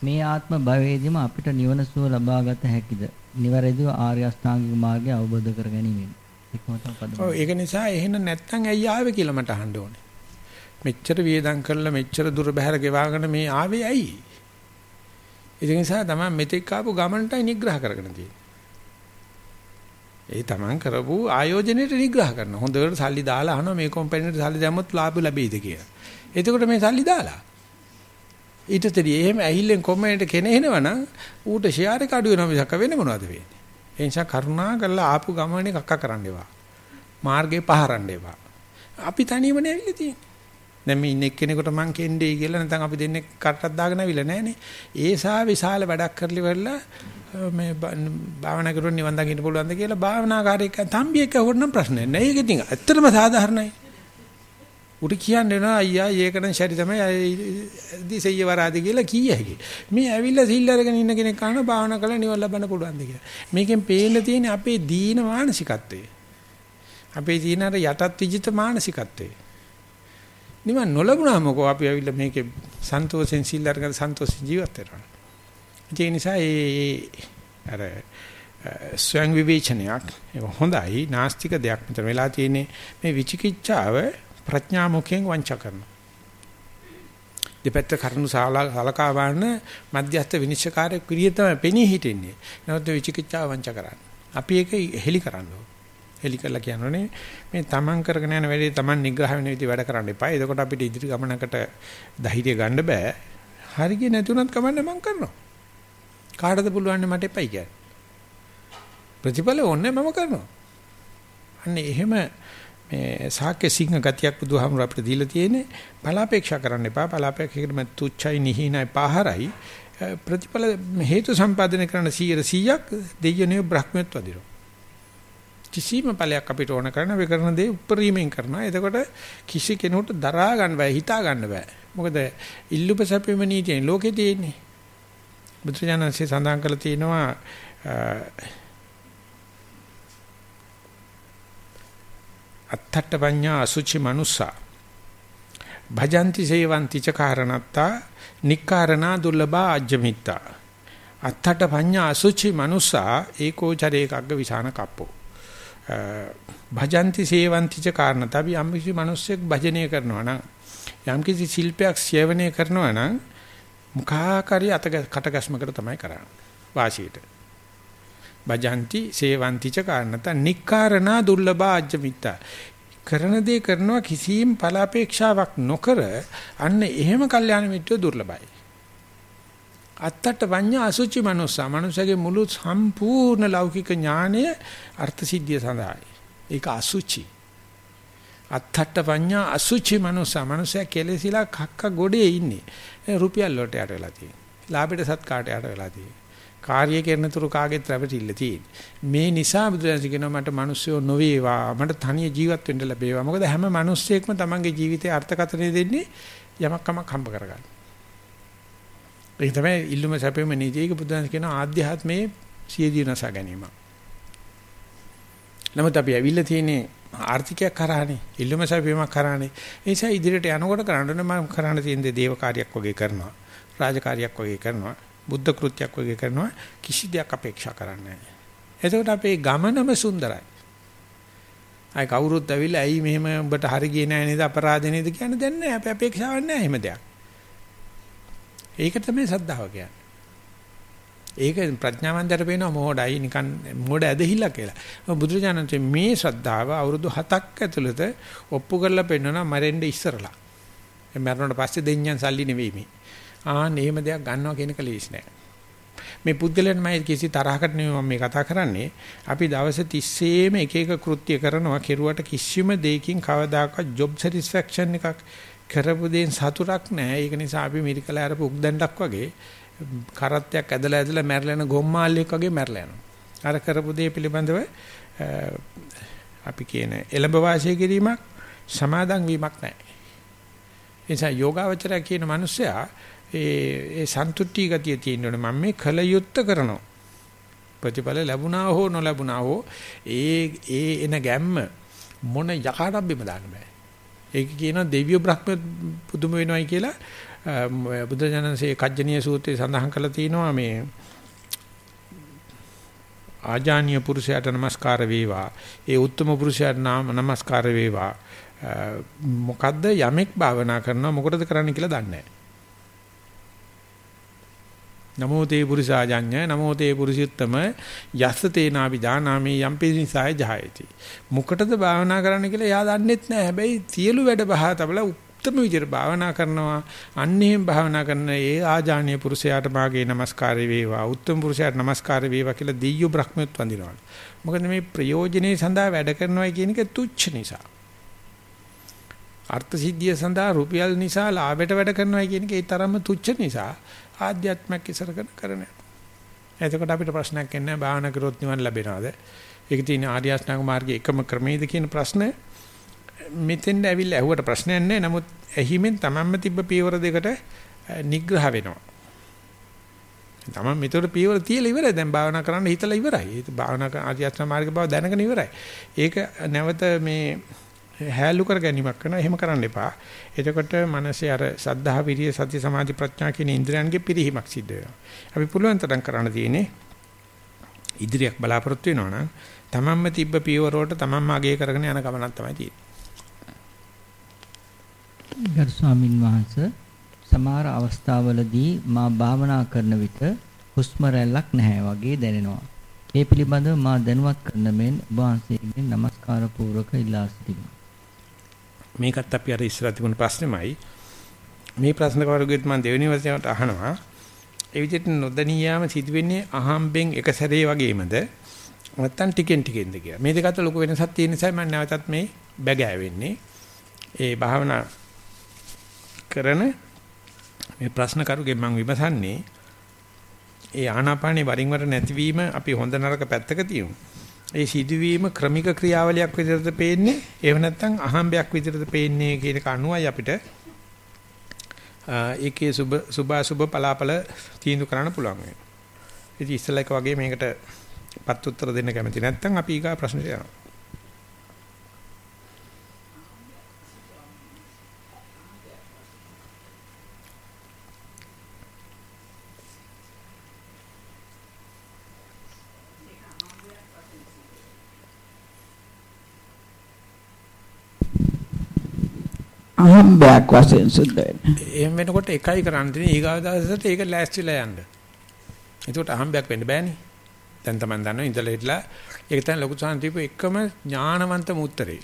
මේ ආත්ම භවයේදීම අපිට නිවන සුව ලබාගත හැකිද? නිවැරදිව ආර්ය අෂ්ටාංගික මාර්ගය අවබෝධ කර ගැනීමෙන්. ඔව් ඒක නිසා එහෙම නැත්තම් ඇයි ආවේ කියලා මට අහන්න ඕනේ. මෙච්චර වියදම් කරලා මෙච්චර දුර බැහැර ගෙවාගෙන මේ ආවේ ඇයි? ඒ නිසා තමයි මෙතෙක් ආපු ගමනටයි නිග්‍රහ කරගෙන තියෙන්නේ. ඒ තමන් කරපු ආයෝජනයට නිග්‍රහ කරනවා. හොඳට සල්ලි දාලා අහනවා මේ කම්පැනිට සල්ලි දැම්මොත් ලාභ ලැබෙයිද කියලා. එතකොට මේ සල්ලි දාලා ඊටතදී එහෙම ඇහිල්ලෙන් කොම්මෙන්ට් කෙනෙහිනවනම් ඌට ෂෙයාර් එක අඩු වෙනවා මිසක් වෙන මොනවද වෙන්නේ. ඒ නිසා කරුණා කරලා ආපු ගමනේ කක්ක කරන්න එපා. මාර්ගේ පහරන්න එපා. අපි තනියමනේ ඇවිල්ලා තියෙන්නේ. දැන් මේ ඉන්න එක්කෙනෙකුට මං කෙන්ඩේ කියලා නැත්නම් අපි දෙන්නේ කට්ටක් දාගෙන අවිල නැහනේ. ඒසා විශාල වැඩක් කරලි වෙලා මේ භාවනා කරුවොත් නිවන් දකින්න පුළුවන්ද කියලා භාවනාකාරයෙක් තම්බියෙක් අහුවොත් නම් ප්‍රශ්නයක් නෑ. ඒක ඉතින් ඇත්තටම සාධාරණයි. උට කියන්නේ නෝ අයියා ඒකනම් ශරි තමයි දිසෙය වරාදි කියලා කීය හැකි. මේ ඇවිල්ලා සිල් අරගෙන ඉන්න කෙනෙක් කන භාවනා කරලා නිවන් ලබන්න පුළුවන්ද කියලා. මේකෙන් පේන්න තියෙන අපේ දීන මානසිකත්වය. අපේ තියෙන අර යටත් විජිත මානසිකත්වය. නිවන් නොලබුණාම කො අපි ඇවිල්ලා මේකේ සන්තෝෂෙන් සිල් අරගෙන සන්තෝෂෙන් ජීවත් වෙනවා. ඒ නිසා ඒ අර ස්වයං විවේචනයක් හොඳයි නාස්තික දෙයක් මෙතන වෙලා තියෙන්නේ මේ විචිකිච්ඡාව ප්‍රඥා මුඛයෙන් වංචා කරනවා. දෙපැත්ත කරුණු සලකා බලන මධ්‍යස්ථ විනිශ්චයකාරයෙක් විදිහට තමයි පෙනී හිටින්නේ. නමුත් විචිකිච්ඡාව වංචා කරන්නේ. අපි ඒක හෙලි කරන්න ඕන. හෙලි කරලා කියනෝනේ මේ තමන් කරගෙන යන වැඩේ තමන් නිග්‍රහ වෙන විදිහ වැඩ කරන්න එපා. එතකොට අපිට ඉදිරි ගමනකට ධෛර්යය ගන්න බෑ. හරිය නැතුණත් කමන්නේ මං කරනවා. කාටද පුළුවන් මට එපයි කියන්නේ. ප්‍රතිඵල ඕනේ මම කරනවා. අන්න එහෙම මේ සාක්‍ය සිංහ ගතියක් බුදුහාමුදුර අපිට දීලා තියෙන්නේ බලාපෑක්ෂා කරන්න එපා. බලාපෑක්ෂයකට මත තුච්චයි නිහිනයි පහරයි ප්‍රතිඵල හේතු සම්පාදනය කරන 100ක් දෙයියනේ බ්‍රහ්මත්ව වදිනවා. කිසිම ඵලයක් අපිට ඕන කරන වේ කරන දේ උපරිමයෙන් කරනවා. එතකොට කිසි කෙනෙකුට දරා ගන්න බෑ, හිතා ගන්න බෑ. මොකද ඉල්ලුපසපෙම නීතියෙන් ලෝකේ තියෙන්නේ. බුදුජානන්සේ සඳහන් කරලා තියෙනවා අත්තට්ඨ පඤ්ඤා අසුචි මනුස්සා භජಂತಿ සේවಂತಿ ච කාරණත්තා නික්කාරණා දුර්ලභා අජ්ජමිත්තා අත්තට පඤ්ඤා අසුචි මනුස්සා ඒකෝචරේකග්ග විසාන කප්පෝ භජନ୍ତି සේවන්ති ච කාරණත. අපි යම්කිසි මිනිස්සෙක් භජනය කරනවා නම් යම්කිසි ශිල්පයක් සේවනය කරනවා නම් මුඛාකාරී අත කටගැස්මකට තමයි කරන්නේ වාසියට. භජନ୍ତି සේවන්ති ච කාරණත. නික්කාරණා දුර්ලභා අජ්ජමිත්තා කරන දේ කරනවා කිසියම් පලාපේක්ෂාවක් නොකර අන්න එහෙම කල්යාණ මිත්‍රය දුර්ලභයි. අත්තට වඤ්ඤා අසුචි මනුස්සා. මනුස්සගේ මුළු සම්පූර්ණ ලෞකික ඥානය අර්ථ සිද්ධිය සඳහායි. ඒක අසුචි. අත්තට පඤ්ඤා අසුචි මනුස්සා. මනුස්සයා කෙලෙසිලා කක්ක ගොඩේ ඉන්නේ. රුපියල් වලට යට වෙලා තියෙන්නේ. ලාභයට සත්කාට යට වෙලා තියෙන්නේ. කාර්ය කරන තුරු කාගෙත් රැවටිල්ල තියෙන්නේ. මේ නිසා බුදුරජාණන් කියනවා මට මිනිස්සුયો නොවේවා. මට තනිය ජීවත් වෙන්න ලැබේවා. මොකද හැම මිනිස්සෙක්ම තමන්ගේ ජීවිතේ අර්ථකථනය දෙන්නේ යමක් කමක් හම්බ කරගන්න. ඒක තමයි ඉල්ලුම සැපෙම නීතියක බුදුරජාණන් කියන ආධ්‍යාත්මයේ සියදී නසා ගැනීම. නමුත් අපි ඇවිල්ලා තියෙන්නේ ආර්ථිකයක් කරානේ ඉල්ලුම සැපීමක් කරානේ. ඒ නිසා ඉදිරියට යනකොට කරන්න මම කරන්න තියෙන දේ දේව කාර්යයක් වගේ කරනවා රාජකාරියක් වගේ කරනවා බුද්ධ කෘත්‍යයක් වගේ කරනවා කිසි දෙයක් අපේක්ෂා කරන්නේ නැහැ. එතකොට අපේ ගමනම සුන්දරයි. අය කවුරුත් ඇවිල්ලා ඇයි මෙහෙම උඹට හරි ගියේ නැහැ නේද අපරාධ නේද කියන්නේ දැන් නැහැ අපේ අපේක්ෂාවක් නැහැ එහෙම දෙයක්. ඒක තමයි සද්ධාව කියන්නේ ඒක ප්‍රඥාවන්තයට පේනවා මොහොඩයි නිකන් මොඩ ඇදහිල්ල කියලා. බුදුරජාණන්සේ මේ ශ්‍රද්ධාව අවුරුදු 7ක් ඇතුළත ඔප්පු කරලා පෙන්වනවා මරෙන්න ඉස්සරලා. ඒ මරණයට පස්සේ දෙඤ්ඤන් සල්ලි නෙවෙයි මේ. ආන්න එහෙම දෙයක් ගන්නවා කියන එක ලේසි නෑ. මේ පුද්ගලයන් මම කිසි තරහකට නෙවෙයි මම මේ කතා කරන්නේ. අපි දවස් 30ෙම එක එක කෘත්‍ය කරනවා කෙරුවට කිසිම දෙයකින් කවදාකවත් job satisfaction එකක් කරපු දෙයින් සතුටක් නැහැ. ඒක නිසා අපි මිරිකලා අරපු උක්දණ්ඩක් වගේ කරත්තයක් ඇදලා ඇදලා මැරලා යන ගොම්මාල්ලෙක් වගේ මැරලා යනවා. අර කරපු දේ පිළිබඳව අපි කියන එළඹ වාසය කිරීමක් සමාදන් වීමක් නැහැ. ඒ නිසා යෝගාවචරය කියන මිනිස්සයා ඒ ඒ සන්තුට්ටි ගතිය තියෙනවනේ මම මේ කල යුත්ත කරනවා. ප්‍රතිඵල ලැබුණා හෝ නොලැබුණා හෝ ඒ ඒ එන ගැම්ම මොන යකාටත් බිම දාන්න බෑ. ඒක කියනවා දෙවියෝ බ්‍රහ්ම පුදුම වෙනවයි කියලා බුදුජානන්සේ කජ්ජනීය සූත්‍රයේ සඳහන් කරලා තිනවා මේ ආජානීය පුරුෂයාට নমස්කාර වේවා ඒ උත්තම පුරුෂයාට නාම নমස්කාර වේවා. මොකද්ද? යමෙක් භාවනා කරනවා මොකටද කරන්න කියලා දන්නේ නැහැ. නමෝ තේ පුරිසාජඤ්ඤ නමෝ තේ පුරිසුත්තම යස්ස තේනාපි දානාමේ යම්පිනිසාය ජහයති. මුකටද භාවනා කරන්න කියලා එයා දන්නෙත් නැහැ හැබැයි සියලු වැඩ බහ තබලා උත්තම විදිහට භාවනා කරනවා. අන්න එහෙම භාවනා කරන ඒ ආජානීය පුරුෂයාට මාගේ নমස්කාරය වේවා. උත්තම පුරුෂයාට নমස්කාරය වේවා කියලා දීයු බ්‍රහ්මියොත් වඳිනවා. මොකද මේ ප්‍රයෝජනේ සඳහා වැඩ කරනවා කියන එක තුච්ච නිසා. අර්ථ සිද්ධිය සඳහා රුපියල් නිසා ලාභයට වැඩ කරනවා කියන එක ඒ තරම්ම තුච්ච නිසා. ආධ්‍යාත්මයක් ඉස්සර කරන එතකොට අපිට ප්‍රශ්නයක් එන්නේ භාවනා කරොත් නිවන් ලැබෙනවද? ඒක තියෙන ආර්ය අෂ්ටාංග මාර්ගයේ එකම ක්‍රමයේද කියන ප්‍රශ්න මෙතෙන්ද ඇවිල්ලා ඇහුවට ප්‍රශ්නයක් නැහැ. නමුත් එහිමෙන් තමන්ම තිබ්බ පියවර දෙකට නිග්‍රහ වෙනවා. තමන් මෙතන පියවර තියලා ඉවරයි. දැන් භාවනා කරන්න හිතලා ඉවරයි. ඒක භාවනා ආර්ය අෂ්ටාංග මාර්ග බව දැනගෙන ඉවරයි. ඒක නැවත මේ හැලු කර ගැනීමක් කරනවා. එහෙම කරන්න එපා. එතකොට මනසේ අර සද්ධා විරිය සති සමාධි ප්‍රඥා කියන ඉන්ද්‍රයන්ගේ පිරිහීමක් සිද්ධ වෙනවා. අපි පුළුවන් තරම් කරන්න තියෙන්නේ ඉදිරියක් බලාපොරොත්තු වෙනවා නම් තමන්ම තිබ්බ පියවර වලට තමන්ම අගය කරගෙන යන ගමනක් තමයි තියෙන්නේ. ගරු ස්වාමින් වහන්සේ සමහර අවස්ථාවලදී මා භාවනා කරන විට හුස්ම රැල්ලක් නැහැ වගේ දැනෙනවා. ඒ පිළිබඳව මා දැනුවත් කරන මෙන් වහන්සේගෙන් নমස්කාර පූර්වක ඉල්ලා සිටිමි. මේකත් අපි අර ඉස්සරහ තිබුණ ප්‍රශ්නෙමයි. මේ ප්‍රශ්න කවරුගෙත් මම දෙවෙනි වශයෙන්ට අහනවා. ඒ විදිහට නොදණියාම සිදුවෙන්නේ අහම්බෙන් එක සැරේ වගේමද නැත්තම් ටිකෙන් ටිකෙන්ද කියලා. මේ දෙක අතර ලොකු වෙනසක් තියෙන නිසා මම නැවතත් මේ බැගෑවෙන්නේ. ඒ භාවනා කරන මේ ප්‍රශ්න කරුගෙන් මම විමසන්නේ ඒ ආනාපානේ වරින් වර නැතිවීම අපි හොඳ නරක පැත්තක තියමු. ඒ සිදුවීම ක්‍රමික ක්‍රියාවලියක් විදිහට පේන්නේ එහෙම නැත්නම් අහම්බයක් විදිහට පේන්නේ කියන එක අනුවයි අපිට ඒකේ සුබ සුභ සුභ පලාපල තීන්දුව කරන්න පුළුවන් වෙනවා. ඉතින් ඉස්සෙල්ලා එක වගේ මේකට පත් උත්තර දෙන්න කැමති නැත්නම් අපි ඊගා ප්‍රශ්නට යනවා. අහම්බයක් වශයෙන් සුද්ධ වෙනවා. එහෙම වෙනකොට එකයි කරන්න තියෙන්නේ ඊගාව දවසට ඒක ලෑස්තිලා යන්න. ඒකට අහම්බයක් වෙන්න බෑනේ. දැන් තමයි දන්නවා ඉඳලා හිටලා ඒක තමයි ලොකු සාන්තිපු එකම ඥානවන්තම උත්තරේ.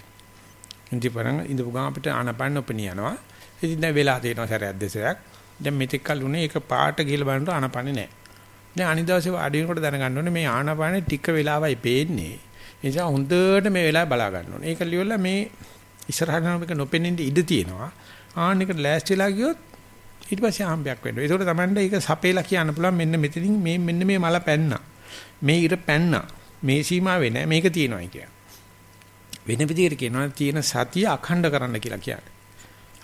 ඉන්දිපරං ඉඳපු ගමන් අපිට ආනපන්න ඔපිනියනවා. ඉතින් දැන් වෙලා තියෙනවා සැරයක් දෙසරයක්. දැන් මෙතෙක් කල් උනේ ඒක පාට ගිහලා බලනකොට ආනපන්නේ නැහැ. දැන් අනිත් දවසේ වාඩි වෙනකොට දැනගන්න ඕනේ මේ ආනපන්නේ ටික වෙලාවයි පේන්නේ. ඒ නිසා හොඳට මේ වෙලාව බලා ගන්න ඕනේ. ඒක ලියවලා මේ ඉස්සරහට නම් එක නොපෙනෙන්න ඉඩ තියෙනවා. ආන්න එකට ලෑස්තිලා ගියොත් ඊට පස්සේ ආම්බයක් වෙනවා. ඒකට තමයි ඒක සපේලා කියන්න පුළුවන් මෙන්න මෙතනින් මේ මෙන්න මේ මල පැන්නා. මේ ඉර පැන්නා. මේ සීමාවේ නෑ මේක තියෙනවායි කියන්නේ. වෙන විදිහට කියනවා තියෙන සතිය අඛණ්ඩ කරන්න කියලා කියන්නේ.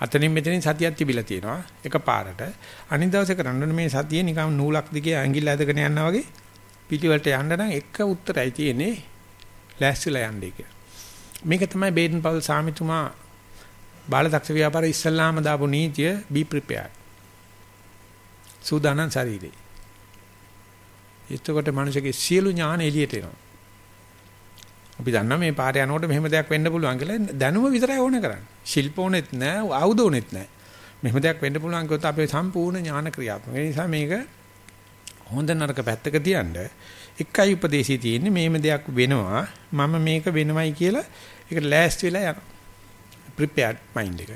අතනින් මෙතනින් සතියක් තිබිලා තියෙනවා එක පාරට. අනිත් දවසේ කරන්න මේ සතිය නිකන් නූලක් දිගේ ඇඟිල්ල ඇදගෙන යනවා වගේ පිටිවලට යන්න නම් එක උත්තරයි තියෙන්නේ. ලෑස්තිලා යන්නේ කියලා. මේක තමයි බේඩන් පවල් සාමිතුමා බාලදක්ෂ ව්‍යාපාර ඉස්සල්ලාම දාපු නීතිය be prepared. සූදානම් ශරීරේ. එතකොට මිනිසෙගේ සියලු ඥාන එළියට එනවා. අපි දන්නා මේ පාරේ යනකොට මෙහෙම දෙයක් වෙන්න පුළුවන් කියලා දැනුම විතරයි ඕන කරන්නේ. ශිල්ප ඕනෙත් නැහැ, ආයුධ ඕනෙත් නැහැ. මෙහෙම දෙයක් වෙන්න පුළුවන් කිව්වොත් අපේ සම්පූර්ණ ඥාන ක්‍රියාත්මක. ඒ නිසා මේක හොඳ නරක පැත්තක තියන්න එකයි උපදේශය තියෙන්නේ මේම දෙයක් වෙනවා මම මේක වෙනවයි කියලා ඒකට ලෑස්ති වෙලා යනවා ප්‍රිපෙයාර්ඩ් මයින්ඩ් එක.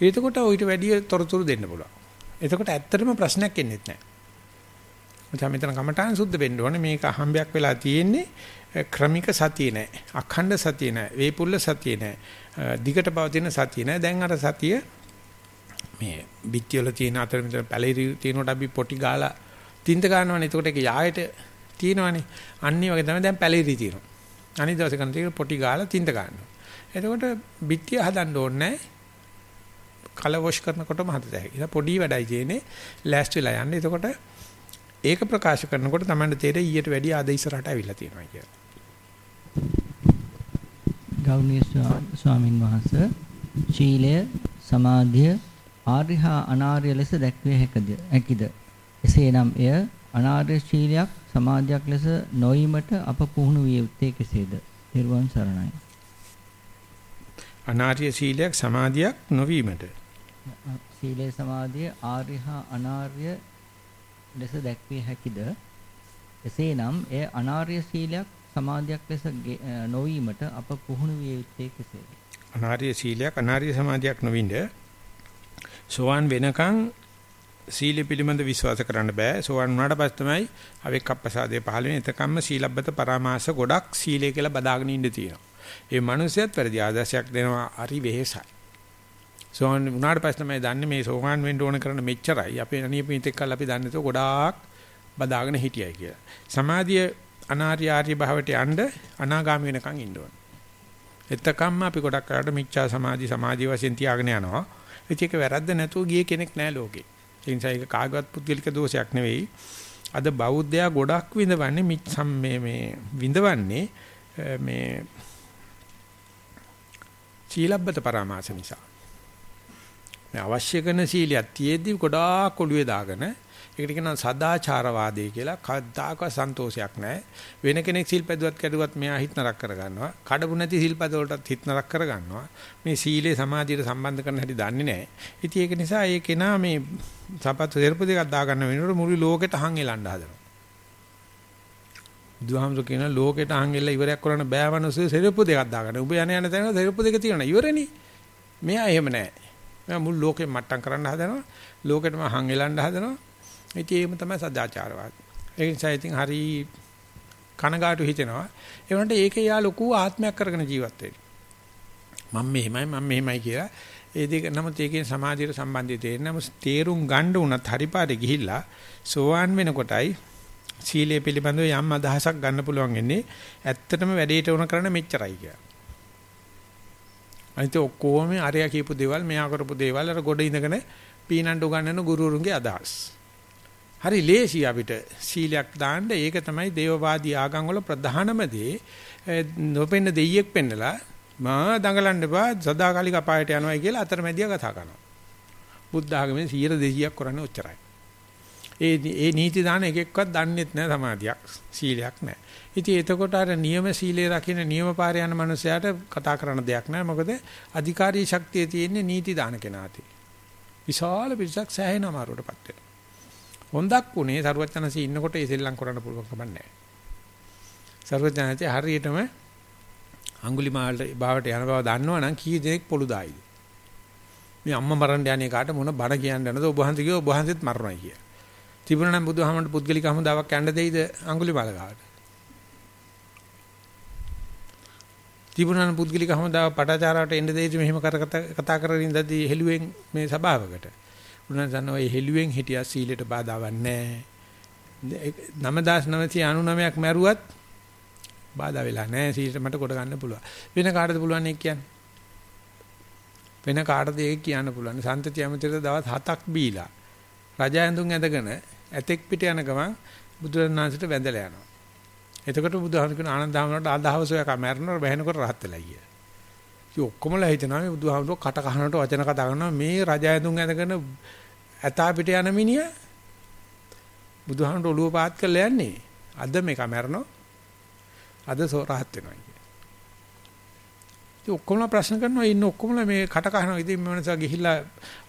එතකොට ඌට වැඩි තොරතුරු දෙන්න පුළුවන්. එතකොට ඇත්තටම ප්‍රශ්නයක් එන්නේ නැහැ. මචං මෙතන කමටහන් සුද්ධ වෙන්න ඕනේ මේක අහම්බයක් වෙලා තියෙන්නේ ක්‍රමික සතිය නෑ. අඛණ්ඩ සතිය නෑ. වේපුල්ල සතිය නෑ. දිගට පවතින සතිය නෑ. දැන් අර සතිය මේ පිටිවල තියෙන අතර මෙතන පැලිරි තියෙනකොට අපි පොටි ගාලා තින්ත ගන්නවනේ. එතකොට ඒක යායට තියෙනවනේ. අන්නේ වගේ තමයි දැන් පැලිරි තියෙනවා. අනිත් දවසේ කරන තියෙන පොටි ගාලා තින්ත ගන්නවා. එතකොට පිටිය හදන්න ඕනේ කල වොෂ් කරනකොටම හදත හැකියි. පොඩි වැඩයි තියෙන්නේ ලෑස්ති වෙලා යන්න. එතකොට ඒක ප්‍රකාශ කරනකොට තමයි තේරෙන්නේ ඊට වැඩිය ආද ඉස්සරහට අවිල්ලා තියෙනවා කියලා. ගෞණීය ස්වාමින් වහන්සේ ශීලය සමාධිය ආර්ය හා අනාර්ය ලෙස දැක්විය හැකිද? එසේනම් එය අනාර්ය ශීලයක් සමාධියක් ලෙස නොවීමට අප පුහුණු විය යුත්තේ කෙසේද? නිර්වාණ සරණයි. අනාර්ය ශීලයක් සමාධියක් නොවීමට ශීලය සමාධිය ආර්ය හා අනාර්ය ලෙස දැක්විය හැකිද? එසේනම් එය අනාර්ය ශීලයක් සමාධියක් ලෙස නොවීමට අප පුහුණු විය යුත්තේ කෙසේද? අනාර්ය සීලයක් අනාර්ය සමාධියක් නොවින්ද සෝවාන් වෙනකන් සීල පිළිබඳ විශ්වාස කරන්න බෑ. සෝවාන් වුණාට පස්සේ තමයි අවෙක්කප්පසාදේ පහළ වෙන. එතකම්ම සීලබ්බත පරාමාස ගොඩක් සීලය කියලා බදාගෙන ඉන්න තියෙනවා. ඒ මනුස්සයත් වැඩි ආදර්ශයක් දෙනවා හරි වෙහෙසයි. සෝවාන් වුණාට පස්සේ තමයි දන්නේ මේ සෝවාන් වෙන්න ඕන කරන මෙච්චරයි. අපේ අනියපිතෙක් කල් අපි දන්නේ તો ගොඩාක් බදාගෙන හිටියයි කියලා. සමාධිය අනාර්ය ආර්ය භාවයට යන්න අනාගාමී වෙනකන් ඉන්න ඕන. එතකම්ම අපි ගොඩක් කරාට මිච්ඡා සමාධි සමාධි වශයෙන් තියාගෙන යනවා. ඒක වැරද්ද නැතුව ගියේ කෙනෙක් නැහැ ලෝකේ. ඒ නිසා ඒක කාගවත් පුද්ගලික දෝෂයක් නෙවෙයි. අද බෞද්ධයා ගොඩක් විඳවන්නේ මිච්ඡම් මේ මේ විඳවන්නේ මේ සීලබ්බත පරාමාස නිසා. මේ අවශ්‍ය කරන සීලියක් තියේදී ගොඩාක් ඔළුවේ දාගෙන ඒකට කියනවා සදාචාරවාදී කියලා කවදාකවත් සන්තෝෂයක් නැහැ. වෙන කෙනෙක් සිල්පදවත් කැඩුවත් මෙයා හිත නරක කරගන්නවා. කඩපු නැති සිල්පද වලටත් හිත නරක කරගන්නවා. මේ සීලේ සමාධියට සම්බන්ධ කරන හැටි දන්නේ නැහැ. ඉතින් ඒක නිසා ඒ කෙනා මේ සපත්තු දෙරපු දෙකක් දාගන්න වෙනකොට මුළු ලෝකෙට හං එලන්න හදනවා. බුදුහාමුදුර කියන ලෝකෙට හං එල්ල ඉවරයක් කරන්න බෑ වනසෙ සෙරප්පු දෙකක් දාගන්න. උඹ යන යන තැන සෙරප්පු දෙක තියෙනවා. ඉවරනේ. මෙයා එහෙම නැහැ. මෙයා මුළු ලෝකෙම මට්ටම් කරන්න හදනවා. ලෝකෙටම හං එලන්න හදනවා. ඉතින් ඒකම තමයි සදාචාරවාද. ඒ නිසා ඉතින් හරි කනගාටු හිතෙනවා. ඒ වුණාට ඒකේ යා ලොකු ආත්මයක් කරගෙන ජීවත් වෙන්නේ. මම මෙහෙමයි මම මෙහෙමයි කියලා ඒ දෙක නමුත් ඒකෙන් සමාජයට සම්බන්ධය තේරෙන නමුත් තේරුම් ගන්න උනත් හරිපාරේ ගිහිල්ලා සෝවාන් වෙනකොටයි සීලය පිළිබඳව යම් අදහසක් ගන්න පුළුවන් වෙන්නේ ඇත්තටම වැඩේට උන කරන මෙච්චරයි කියලා. අනිත් ඔක්කොම අරයා කියපු දේවල් මෙයා කරපු දේවල් අර ගොඩ ඉඳගෙන පීනන්න උගන්නන ගුරුවරුන්ගේ අදහස්. හරි ලේසි අපිට සීලයක් දාන්න. ඒක තමයි දේවවාදී ආගම් වල ප්‍රධානම දේ. නොපෙන්න දෙයියෙක් පෙන්නලා මා දඟලන්න බා සදාකාලික අපායට යනවායි කියලා අතරමැදියා කතා කරනවා. බුද්ධ ආගමේ 100 200ක් කරන්නේ ඔච්චරයි. ඒ ඒ නීති දාන එකෙක්වත් දන්නෙත් නැහැ සමාධියක් සීලයක් නැහැ. ඉතින් එතකොට අර නියම සීලේ රකින්න නියම පාරේ යන මනුස්සයාට කතා කරන දෙයක් නැහැ. මොකද අධිකාරී ශක්තිය තියෙන්නේ නීති දාන කෙනාට. විශාල පිරිසක් සෑහෙන අමාරුවටපත් වෙනවා. හොඳක් උනේ සරුවචනසී ඉන්නකොට ඒ සෙල්ලම් කරන්න පුළුවන් කමක් නැහැ. සරුවචනසී හරියටම අඟුලිමාලට බාවට යන බව දන්නවනම් කී දෙනෙක් පොළු දායිද? මේ අම්මා මරන්න යන්නේ කාට මොන බණ කියන්න යනද ඔබ වහන්සේ කිව්ව ඔබ වහන්සේත් මරණයි කිය. තිබුණා නම් බුදුහාමන්ට පුද්ගලික හමුදාවක් යන්න දෙයිද අඟුලිමාල ගාවට? තිබුණා නම් පුද්ගලික හමුදාව පටාචාරාවට එන්න දෙයිද මෙහෙම කතා කරගෙන ඉඳදී හෙළුවෙන් මේ සභාවකට? උනන්සන ඔය හෙළුවෙන් හිටියා සීලයට බාධාවක් නැහැ. 9999ක් මැරුවත් බාධා වෙලා නැහැ සීලයට මට කොට ගන්න පුළුවන්. වෙන කාටද පුළුවන් ඒක කියන්න? වෙන කාටද ඒක කියන්න පුළුවන්? සන්තති ඇමතිට දවස් 7ක් බීලා රජ ඇඳුම් ඇඳගෙන ඇතෙක් පිට යන ගමන් බුදුරණාහිට වැඳලා යනවා. එතකොට බුදුහාමුදුරු කියන ආනන්ද හාමුදුරට අදහවස එක මැරෙනකොට බැහැනකොට රහත් වෙලා ගියා. ඉතින් ඔක්කොමලා හිතනවා මේ බුදුහාමුදුරු කට කහනට වචන කතා කරනවා මේ රජ ඇඳුම් ඇඳගෙන ඇතා පිට යන මිනිහා බුදුහාමට ඔළුව පාත් කරලා යන්නේ. අද මේක මැරෙනවා. අද සෝරහත් වෙනවා කියන්නේ. ඉතින් ඔක්කොම ප්‍රශ්න කරනවා ඉන්න ඔක්කොම මේ කට කහනවා. ඉතින් මේ මනස ගිහිල්ලා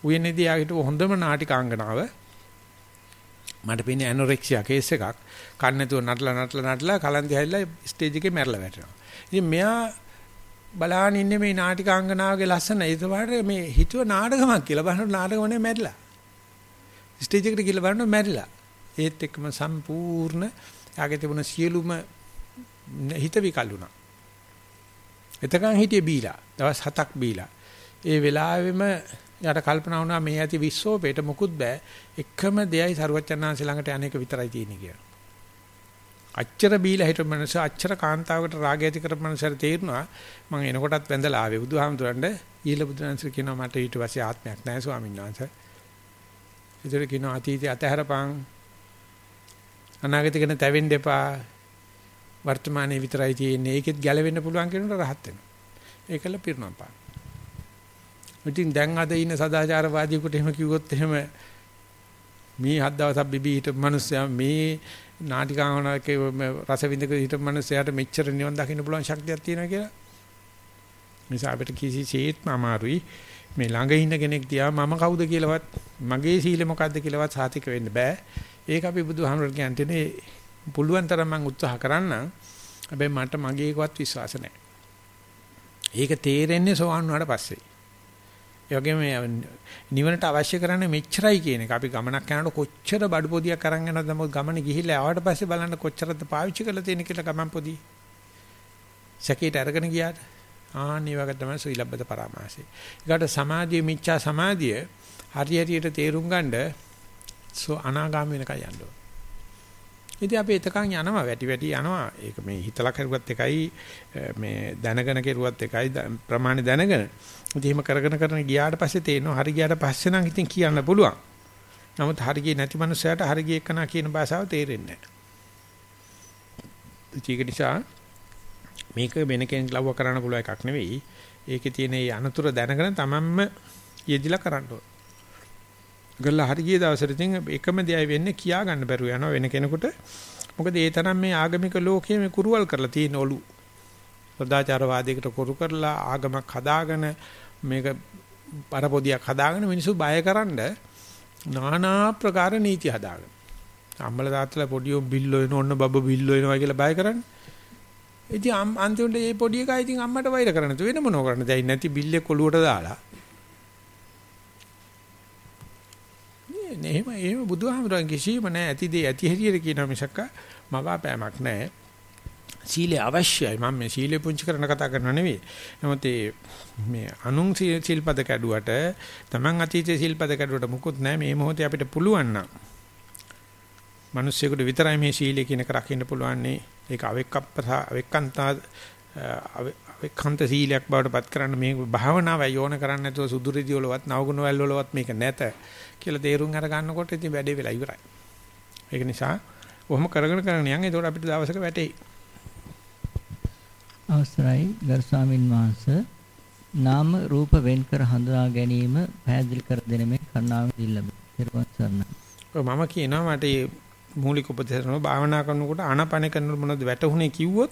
උයනේදී ආගිට හොඳම නාටිකාංගනාව මට පේන්නේ ඇනොරෙක්සියා කේස් එකක්. කන්න නැතුව නටලා නටලා නටලා කලන්ති හැල්ලා ස්ටේජ් එකේ මැරලා වැටෙනවා. ඉතින් මෙයා බලාගෙන ඉන්නේ මේ නාටිකාංගනාවගේ ලස්සන. ඒකට මේ හිතුව නාටකමක් කියලා බලනකොට නාටකම නේ මැරිලා. ස්ටේජ් එකට ගිහලා බලනකොට මැරිලා. ඒත් එක්කම සම්පූර්ණ යාගේ තිබුණ සියලුම හිත විකල්ුණා. එතකන් හිටියේ බීලා. දවස් 7ක් බීලා. ඒ වෙලාවෙම යාට කල්පනා වුණා මේ ඇති විශ්වෝපේට මුකුත් බෑ. එකම දෙයයි සරුවචනාංශ ළඟට අනේක විතරයි තියෙන්නේ කියලා. අච්චර බීලා හිටපු මනස අච්චර කාන්තාවකට රාගය ඇති කරපු මනසට තේරුණා මම එනකොටත් වැඳලා ආවේ බුදුහාමුදුරන්ට ඊළ බුදුරන්සර් කියනවා මට ඊට පස්සේ ආත්මයක් නැහැ ස්වාමීන් වහන්සේ. ඒතර කියනවා අතීතය අතහැරපන් අනාගතේ ගැන තැවෙන්න එපා වර්තමානයේ විතරයි තියෙන්නේ ඒකෙත් ගැලවෙන්න පුළුවන් කෙනෙකුට රහත් වෙනවා. ඒකල පිරුණම් පාන. ඉතින් දැන් අද ඉන්න සදාචාරවාදීකට එහෙම කිව්වොත් එහෙම මේ හත් දවසක් බිබී හිටපු මිනිස්සයා මේ නාටිකාවනකේ රස විඳක හිටපු මිනිස්සයාට මෙච්චර නිවන් දකින්න පුළුවන් ශක්තියක් තියෙනවා කියලා. නිසා අපිට කිසිසේත්ම අමාරුයි මේ ළඟ ඉන්න කෙනෙක් දිහා මම කවුද කියලාවත් මගේ සීලය මොකද්ද කියලාවත් සාතික වෙන්න බෑ. ඒක අපි බුදුහාමුදුරුවෝ කියන්නේ පුළුවන් තරම් මම උත්සාහ කරන්නම්. හැබැයි මට මගේ එකවත් විශ්වාස නැහැ. ඒක තේරෙන්නේ සෝවන් වුණාට පස්සේ. ඒ වගේම නිවනට අවශ්‍ය කරන්නේ මෙච්චරයි කියන එක. අපි ගමනක් යනකොට කොච්චර බඩු පොදියක් අරන් යනවද මොකද ගමන ගිහිල්ලා ආවට පස්සේ බලන්න කොච්චරද පාවිච්චි කරලා තියෙන කියලා ගමන් පොදි. සැකේට අරගෙන ගියාට ආන්නේ වගේ තමයි සීලබ්බත පරාමාසය. ඒකට සමාධිය මිච්ඡා සමාධිය හරියට තේරුම් ගන්න සෝ අනාගාමී වෙනකන් යන්න ඕන. ඉතින් අපි එතකන් යනවා වැටි වැටි යනවා. ඒක මේ හිතලා කරුවත් එකයි මේ දැනගෙන කෙරුවත් එකයි ප්‍රමාණි දැනගෙන. ඉතින් එහෙම කරගෙන කරගෙන ගියාට පස්සේ තේරෙනවා හරි ගියාට පස්සේ නම් ඉතින් කියන්න පුළුවන්. නමුත් හරි ගියේ නැති මනුස්සයාට හරි ගියේ කනා කියන භාෂාව තේරෙන්නේ නැහැ. ඒක නිසා මේක වෙන කෙනෙක් ලව්ව කරන්න පුළුවන් එකක් නෙවෙයි. ඒකේ තියෙන මේ අනතුරු දැනගෙන තමන්ම යෙදිලා කරන්න ඕන. ගල්ලා හරි ගිය දවසට ඉතින් එකම දෙයයි වෙන්නේ කියා ගන්න බැරුව යනවා වෙන කෙනෙකුට. මොකද ඒ තරම් මේ ආගමික ලෝකයේ මේ කුරුවල් කරලා තියෙන ඔලු. සදාචාරවාදයකට කුරු කරලා ආගමක් හදාගෙන මේක පරපොදියක් හදාගෙන මිනිස්සු බයකරනද নানা ප්‍රකාර නීති හදාගෙන. අම්මල තාත්තලා පොඩියෝ බිල්ලෝ එන ඔන්න බබ බිල්ලෝ එනවා කියලා බය කරන්නේ. ඉතින් අන්තිමට මේ පොඩි එකා ඉතින් අම්මට වෛර කරන්න තු වෙන මොනව කරන්නද? දැන් නැති බිල්ලේ කොළුවට දාලා. නේ එහෙම එහෙම බුදුහාමරන් කිසිම නැහැ ඇති දේ ඇති හැටියට කියනවා මිසක් මවාපෑමක් නැහැ සීලය අවශ්‍යයි. මම මේ සීලය පුංචි කරන කතා කරනව නෙවෙයි. නමුත් මේ අනුන් සීල්පද කැඩුවට Taman අතීතයේ සීල්පද කැඩුවට මුකුත් නැහැ මේ මොහොතේ අපිට පුළුවන් නම් මිනිස්සුෙකුට විතරයි මේ සීලය කියන එක රකින්න පුළුවන් නේ ඒක අවෙක්කප්පසා අවෙක්කන්තා අවෙක්කන්ත සීලයක් බවට පත් කරන්න මේ භාවනාව යෝන කරන්න නැතුව සුදුරිදි වලවත් නවගුණ වල වලවත් මේක නැත කියලා තේරුම් අර ගන්නකොට ඉතින් වැඩේ වෙලා ඉවරයි. ඒක නිසා කොහොම කරගෙන කරගෙන යන් ඒකට අපිට දවසක වැටෙයි. අවසරයි ගරු ස්වාමින් වහන්සේ නාම රූප වෙන් කර හඳුනා ගැනීම පැහැදිලි කර දෙන මේ කරුණාවෙන් ඉල්ලමි. ඊර්වන් සරණ. මම කියනවා මට මූලික උපදේශන භාවනා කරනකොට ආනාපාන කරනකොට මොනවද වැටුනේ කිව්වොත්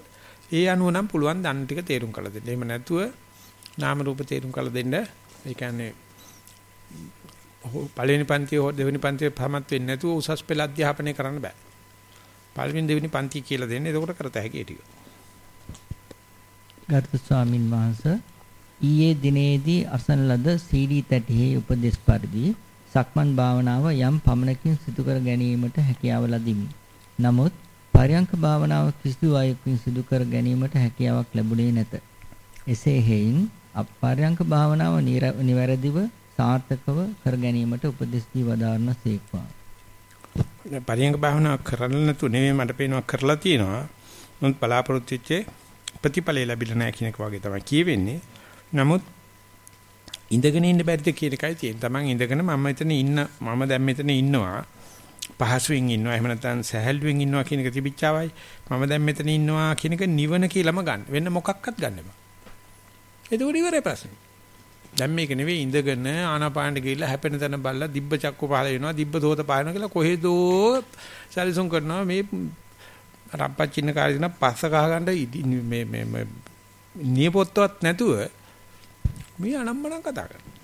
ඒ අනුව නම් පුළුවන් දන්න ටික තේරුම් කරලා දෙන්න. එහෙම නැතුව නාම රූප තේරුම් කරලා දෙන්න. ඒ කියන්නේ පළවෙනි පන්තිය හෝ දෙවෙනි පන්තිය පහමත් වෙන්නේ නැතුව උසස් පෙළ අධ්‍යාපනය කරන්න බෑ. පළවෙනි දෙවෙනි පන්ති කියලා දෙන්නේ එතකොට කරත හැකි ටික. ගරුතර ස්වාමින් වහන්සේ ඊයේ දිනේදී අසන ලද CD තැටිහි උපදේශ පරිදි සක්මන් භාවනාව යම් පමණකින් සිදු කර ගැනීමට හැකියාව ලදිමි. නමුත් පරයන්ක භාවනාව කිසිදු අයකින් සිදු කර ගැනීමට හැකියාවක් ලැබුණේ නැත. එසේ හේයින් අපරයන්ක භාවනාව නිවැරදිව සාර්ථකව කර ගැනීමට උපදෙස් දී වදාරන සීක්වා. පරියංග භාවනා කරන්න නැතු නෙමෙයි මට පේනවා කරලා තියෙනවා. මොන් බලාපොරොත්තු වෙච්ච ප්‍රතිඵලය ලැබිලා නැහැ කියන එක වගේ තමයි කියවෙන්නේ. නමුත් ඉඳගෙන ඉන්න බැරිද කියන එකයි තියෙන්නේ. Taman ඉඳගෙන මම මෙතන ඉන්න මම දැන් මෙතන ඉන්නවා. පහසුවෙන් ඉන්නවා. එහෙම නැත්නම් සැහැල්ලුවෙන් ඉන්නවා කියන එක තිබිච්චාවයි. මම දැන් මෙතන ඉන්නවා කියන එක නිවන කියලාම ගන්න. වෙන මොකක්වත් ගන්න බෑ. ඒක ඉවරයි ප්‍රශ්නේ. දැන් මේක නෙවෙයි ඉඳගෙන ආනාපානට ගිහිල්ලා හැපෙන තැන බලලා දිබ්බ චක්ක පහල වෙනවා දිබ්බ දෝත පායනවා කියලා කොහෙදෝ සැලසුම් කරනවා මේ රම්පච්චින්න කාලේ දින පස්ස කහ ගන්න මේ මේ නියපොත්තවත් නැතුව මේ අනම්මනම් කතා කරනවා.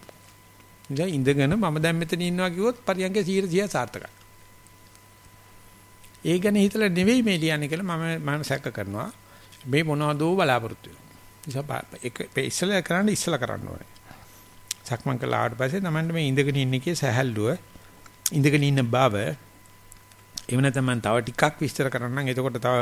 ඉතින් ඉඳගෙන මම දැන් මෙතන ඉන්නවා කිව්වොත් පරියන්කේ 100 100 සාර්ථකයි. ඒ ගැන හිතලා නෙවෙයි මේ ලියන්නේ කියලා මම මම සැක කරනවා. මේ මොනවදෝ බලාපොරොත්තු වෙනවා. ඒක ඉස්සලා කරන්න ඉස්සලා කරන්න ඕනේ. සක්මන් කළා ආවට පස්සේ Tamanne මේ ඉඳගෙන ඉන්න එකේ සැහැල්ලුව ඉඳගෙන ඉන්න බව එව නැත්නම් මම තව ටිකක් විස්තර කරන්නම් එතකොට තව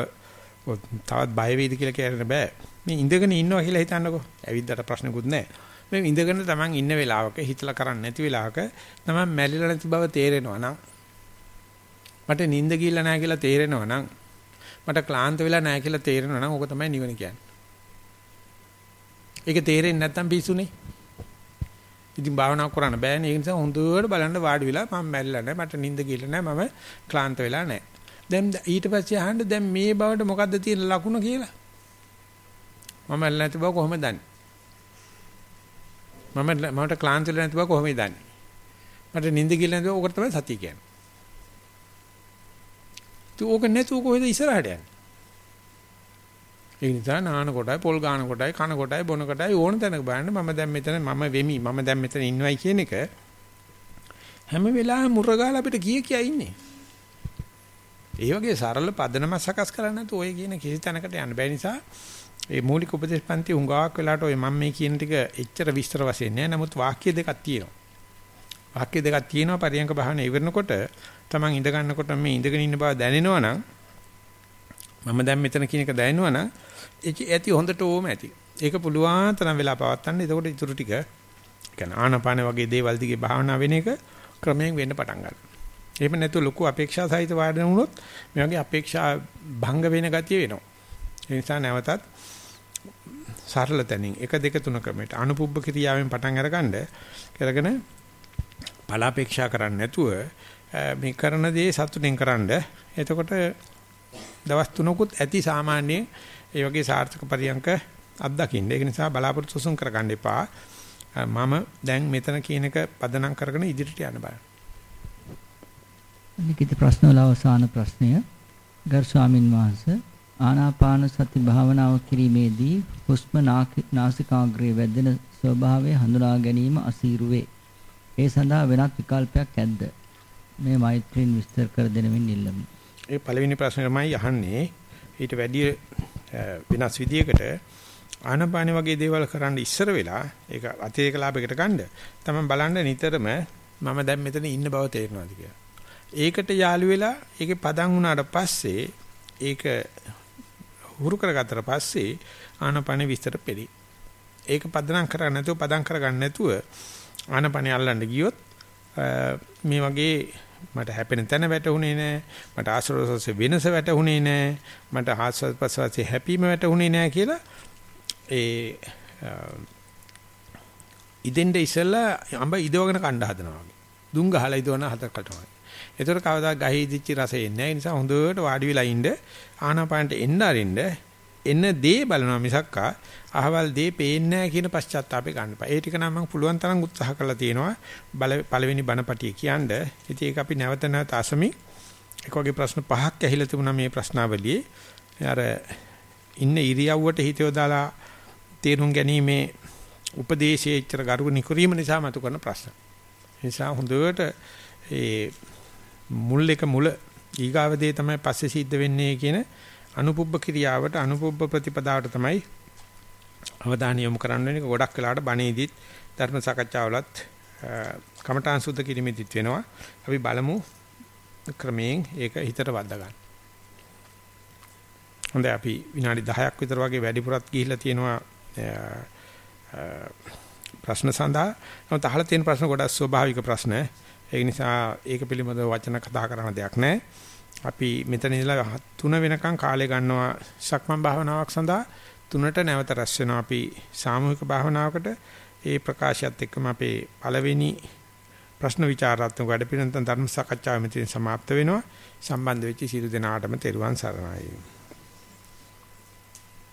තවත් බය වේද කියලා කියන්න බෑ මේ ඉඳගෙන ඉන්නවා කියලා හිතන්නකෝ ඇවිද්දාට ප්‍රශ්නකුත් නැහැ මේ ඉඳගෙන Taman ඉන්න වෙලාවක හිතලා කරන්නේ නැති වෙලාවක Taman මැලිලා නැති බව තේරෙනවා නම් මට නිින්ද ගිහිල්ලා නැහැ කියලා තේරෙනවා නම් මට ක්ලාන්ත වෙලා නැහැ කියලා තේරෙනවා නම් ඕක තමයි නිවන කියන්නේ ඒක තේරෙන්නේ නැත්නම් පිස්සුනේ ඉතින් භාවනා කරන්න බෑනේ. ඒ නිසා හොඳට බලන්න වාඩි වෙලා මම මැරිලා නැහැ. මට නිින්ද ගිහලා නැහැ. මම ක්ලාන්ත වෙලා නැහැ. දැන් ඊට පස්සේ අහන්න දැන් මේ බවට මොකද්ද තියෙන ලකුණ කියලා. මම මැරිලා නැති බව කොහොමද දන්නේ? මම මට ක්ලාන්ත වෙලා නැති බව කොහොමද දන්නේ? මට නිින්ද ගිහලා නැති බව ඕකට තමයි සතිය කියන්නේ. තු ඕක නැතුව කොහෙද ඉස්සරහට යන්නේ? ඒ නිසා නාන කොටයි පොල් ගාන කොටයි කන කොටයි බොන කොටයි ඕන තැනක බලන්න මම දැන් මෙතන මම වෙමි මම දැන් මෙතන ඉන්නවයි කියන එක හැම වෙලාවෙම මුරගාලා අපිට කිය කිය ඉන්නේ. ඒ වගේ සරල පදනම සකස් කරන්නේ නැතු ඔය කියන කිසි තැනකට යන්න බැරි නිසා ඒ මූලික උපදේශ පන්ති උඟාවක් වෙලාට ඔය මම මේ කියන ටික එච්චර විස්තර වශයෙන් නෑ නමුත් වාක්‍ය දෙකක් තියෙනවා. වාක්‍ය දෙකක් තියෙනවා පරියංග බහන ඉවරනකොට තමන් ඉඳ ගන්නකොට මේ ඉඳගෙන ඉන්න බව දැනෙනවා නම් මම දැන් මෙතන කියන එක දැනෙනවා නම් ඇති හොඳට ඕම ඇති. ඒක පුළුවන් තරම් වෙලා පවත්තන්න. එතකොට ඊටු ටික කියන්නේ ආනපාන වගේ දේවල් දිගේ භාවනා වෙන එක ක්‍රමයෙන් වෙන්න පටන් ගන්නවා. එහෙම නැතු ලොකු අපේක්ෂා සහිත වාදන වුණොත් මේ වගේ අපේක්ෂා භංග වෙන ගතිය වෙනවා. ඒ නිසා නැවතත් සරල තැනින් 1 2 3 ක්‍රමයට අනුපුබ්බ ක්‍රියාවෙන් පටන් අරගන්න කරගෙන බලාපේක්ෂා කරන්නේ නැතුව මේ කරන දේ සතුටින් කරන්න. එතකොට දවස් තුනකුත් ඇති සාමාන්‍යයෙන් ඒ වගේ සාර්ථක පරියන්ක අත්දකින්න. ඒක නිසා බලාපොරොත්තු සුසුම් කරගන්න එපා. මම දැන් මෙතන කියන එක පදනම් කරගෙන ඉදිරියට යන්න බලන්න. ලිඛිත ප්‍රශ්න වල අවසාන ප්‍රශ්නය ගරු ස්වාමින් වහන්සේ ආනාපාන සති භාවනාව කිරීමේදී හුස්ම නාසිකාග්‍රයේ වැදෙන ස්වභාවය හඳුනා ගැනීම අසීරු වේ. ඒ සඳහා වෙනත් විකල්පයක් ඇද්ද? මේ මෛත්‍රීන් විස්තර කර දෙනමින් ඉල්ලමි. ඒ පළවෙනි ප්‍රශ්නේමයි අහන්නේ. ඊට වැඩි වෙනස් විදියකට ආනපාන වගේ දේවල් කරන්න ඉස්සර වෙලා ඒක අතිරේක ලාභයකට ගන්න තමයි බලන්න නිතරම මම දැන් මෙතන ඉන්න බව තේරෙනවාද කියලා. ඒකට යාළු වෙලා ඒකේ පදන් වුණාට පස්සේ ඒක හුරු කරගත්තට පස්සේ ආනපාන විස්තර පෙරි. ඒක පදනම් කරන්නේ නැතුව පදම් කරගන්න නැතුව ආනපාන අල්ලන්න ගියොත් මේ වගේ මට හැපෙන තැන වැටුනේ නැහැ. මට ආශ්‍රවසස වෙනස වැටුනේ නැහැ. මට ආස්වාදපස්වාසේ හැපීම වැටුනේ නැහැ කියලා ඒ ඉදෙන්ද ඉස්සලා අඹ ඉදවගෙන කණ්ඩ හදනවා වගේ. දුම් ගහලා ඉදවන හදකට වගේ. ඒතර කවදා ගහේ ඉදිච්ච රසෙ එන්නේ නැහැ. ඒ නිසා හොඳට වාඩි වෙලා ඉන්න ආනාපානට එන්න අරින්න එන දේ බලනවා මිසක්කා අහවල් දේ පේන්නේ නැහැ කියන පශ්චාත්තාපේ ගන්න එපා. ඒ ටික නම් මම පුළුවන් තරම් උත්සාහ කරලා තියෙනවා. පළවෙනි බණපටිය කියන්නේ. ඉතින් ඒක අපි නැවත නැවත අසමි. එක වගේ ප්‍රශ්න පහක් ඇහිලා තිබුණා මේ ප්‍රශ්නාවලියේ. අර ඉන්න ඉරියව්වට හිත යොදාලා තේරුම් ගැනීමේ උපදේශයේ ඉතර ගරු නිකුරීම නිසා මතු කරන ප්‍රශ්න. ඒ නිසා හොඳට ඒ මුල් එක මුල ඊගාව දේ තමයි පස්සේ සිද්ධ වෙන්නේ කියන අනුපුබ්බ ක්‍රියාවට අනුපුබ්බ ප්‍රතිපදාවට තමයි අවධානය යොමු කරන්න වෙන්නේ ගොඩක් වෙලාවට බණේදිත් ධර්ම සාකච්ඡාවලත් කමඨාන් සුද්ධ කිරීමෙදිත් වෙනවා. අපි බලමු ක්‍රමයෙන් ඒක හිතට වද්දා ගන්න. හොඳයි අපි විනාඩි 10ක් විතර වගේ වැඩිපුරත් ගිහිල්ලා තියෙනවා ප්‍රශ්න සඳහා. නමුත් අහලා තියෙන ප්‍රශ්න ගොඩක් ස්වභාවික ප්‍රශ්න. ඒ නිසා ඒක පිළිබඳව වචන කතා කරන දෙයක් නැහැ. අපි මෙතන ඉඳලා 3 වෙනකන් කාලය ගන්නවා සක්මන් භාවනාවක් සඳහා. තුනට නැවත රැස් වෙනවා අපි සාමූහික භාවනාවකට ඒ ප්‍රකාශයත් එක්කම අපේ පළවෙනි ප්‍රශ්න විචාරාත්මක වැඩපිළිවෙල ධර්ම සාකච්ඡාව මෙතන સમાપ્ત වෙනවා සම්බන්ධ වෙච්ච සියලු දෙනාටම තෙරුවන් සරණයි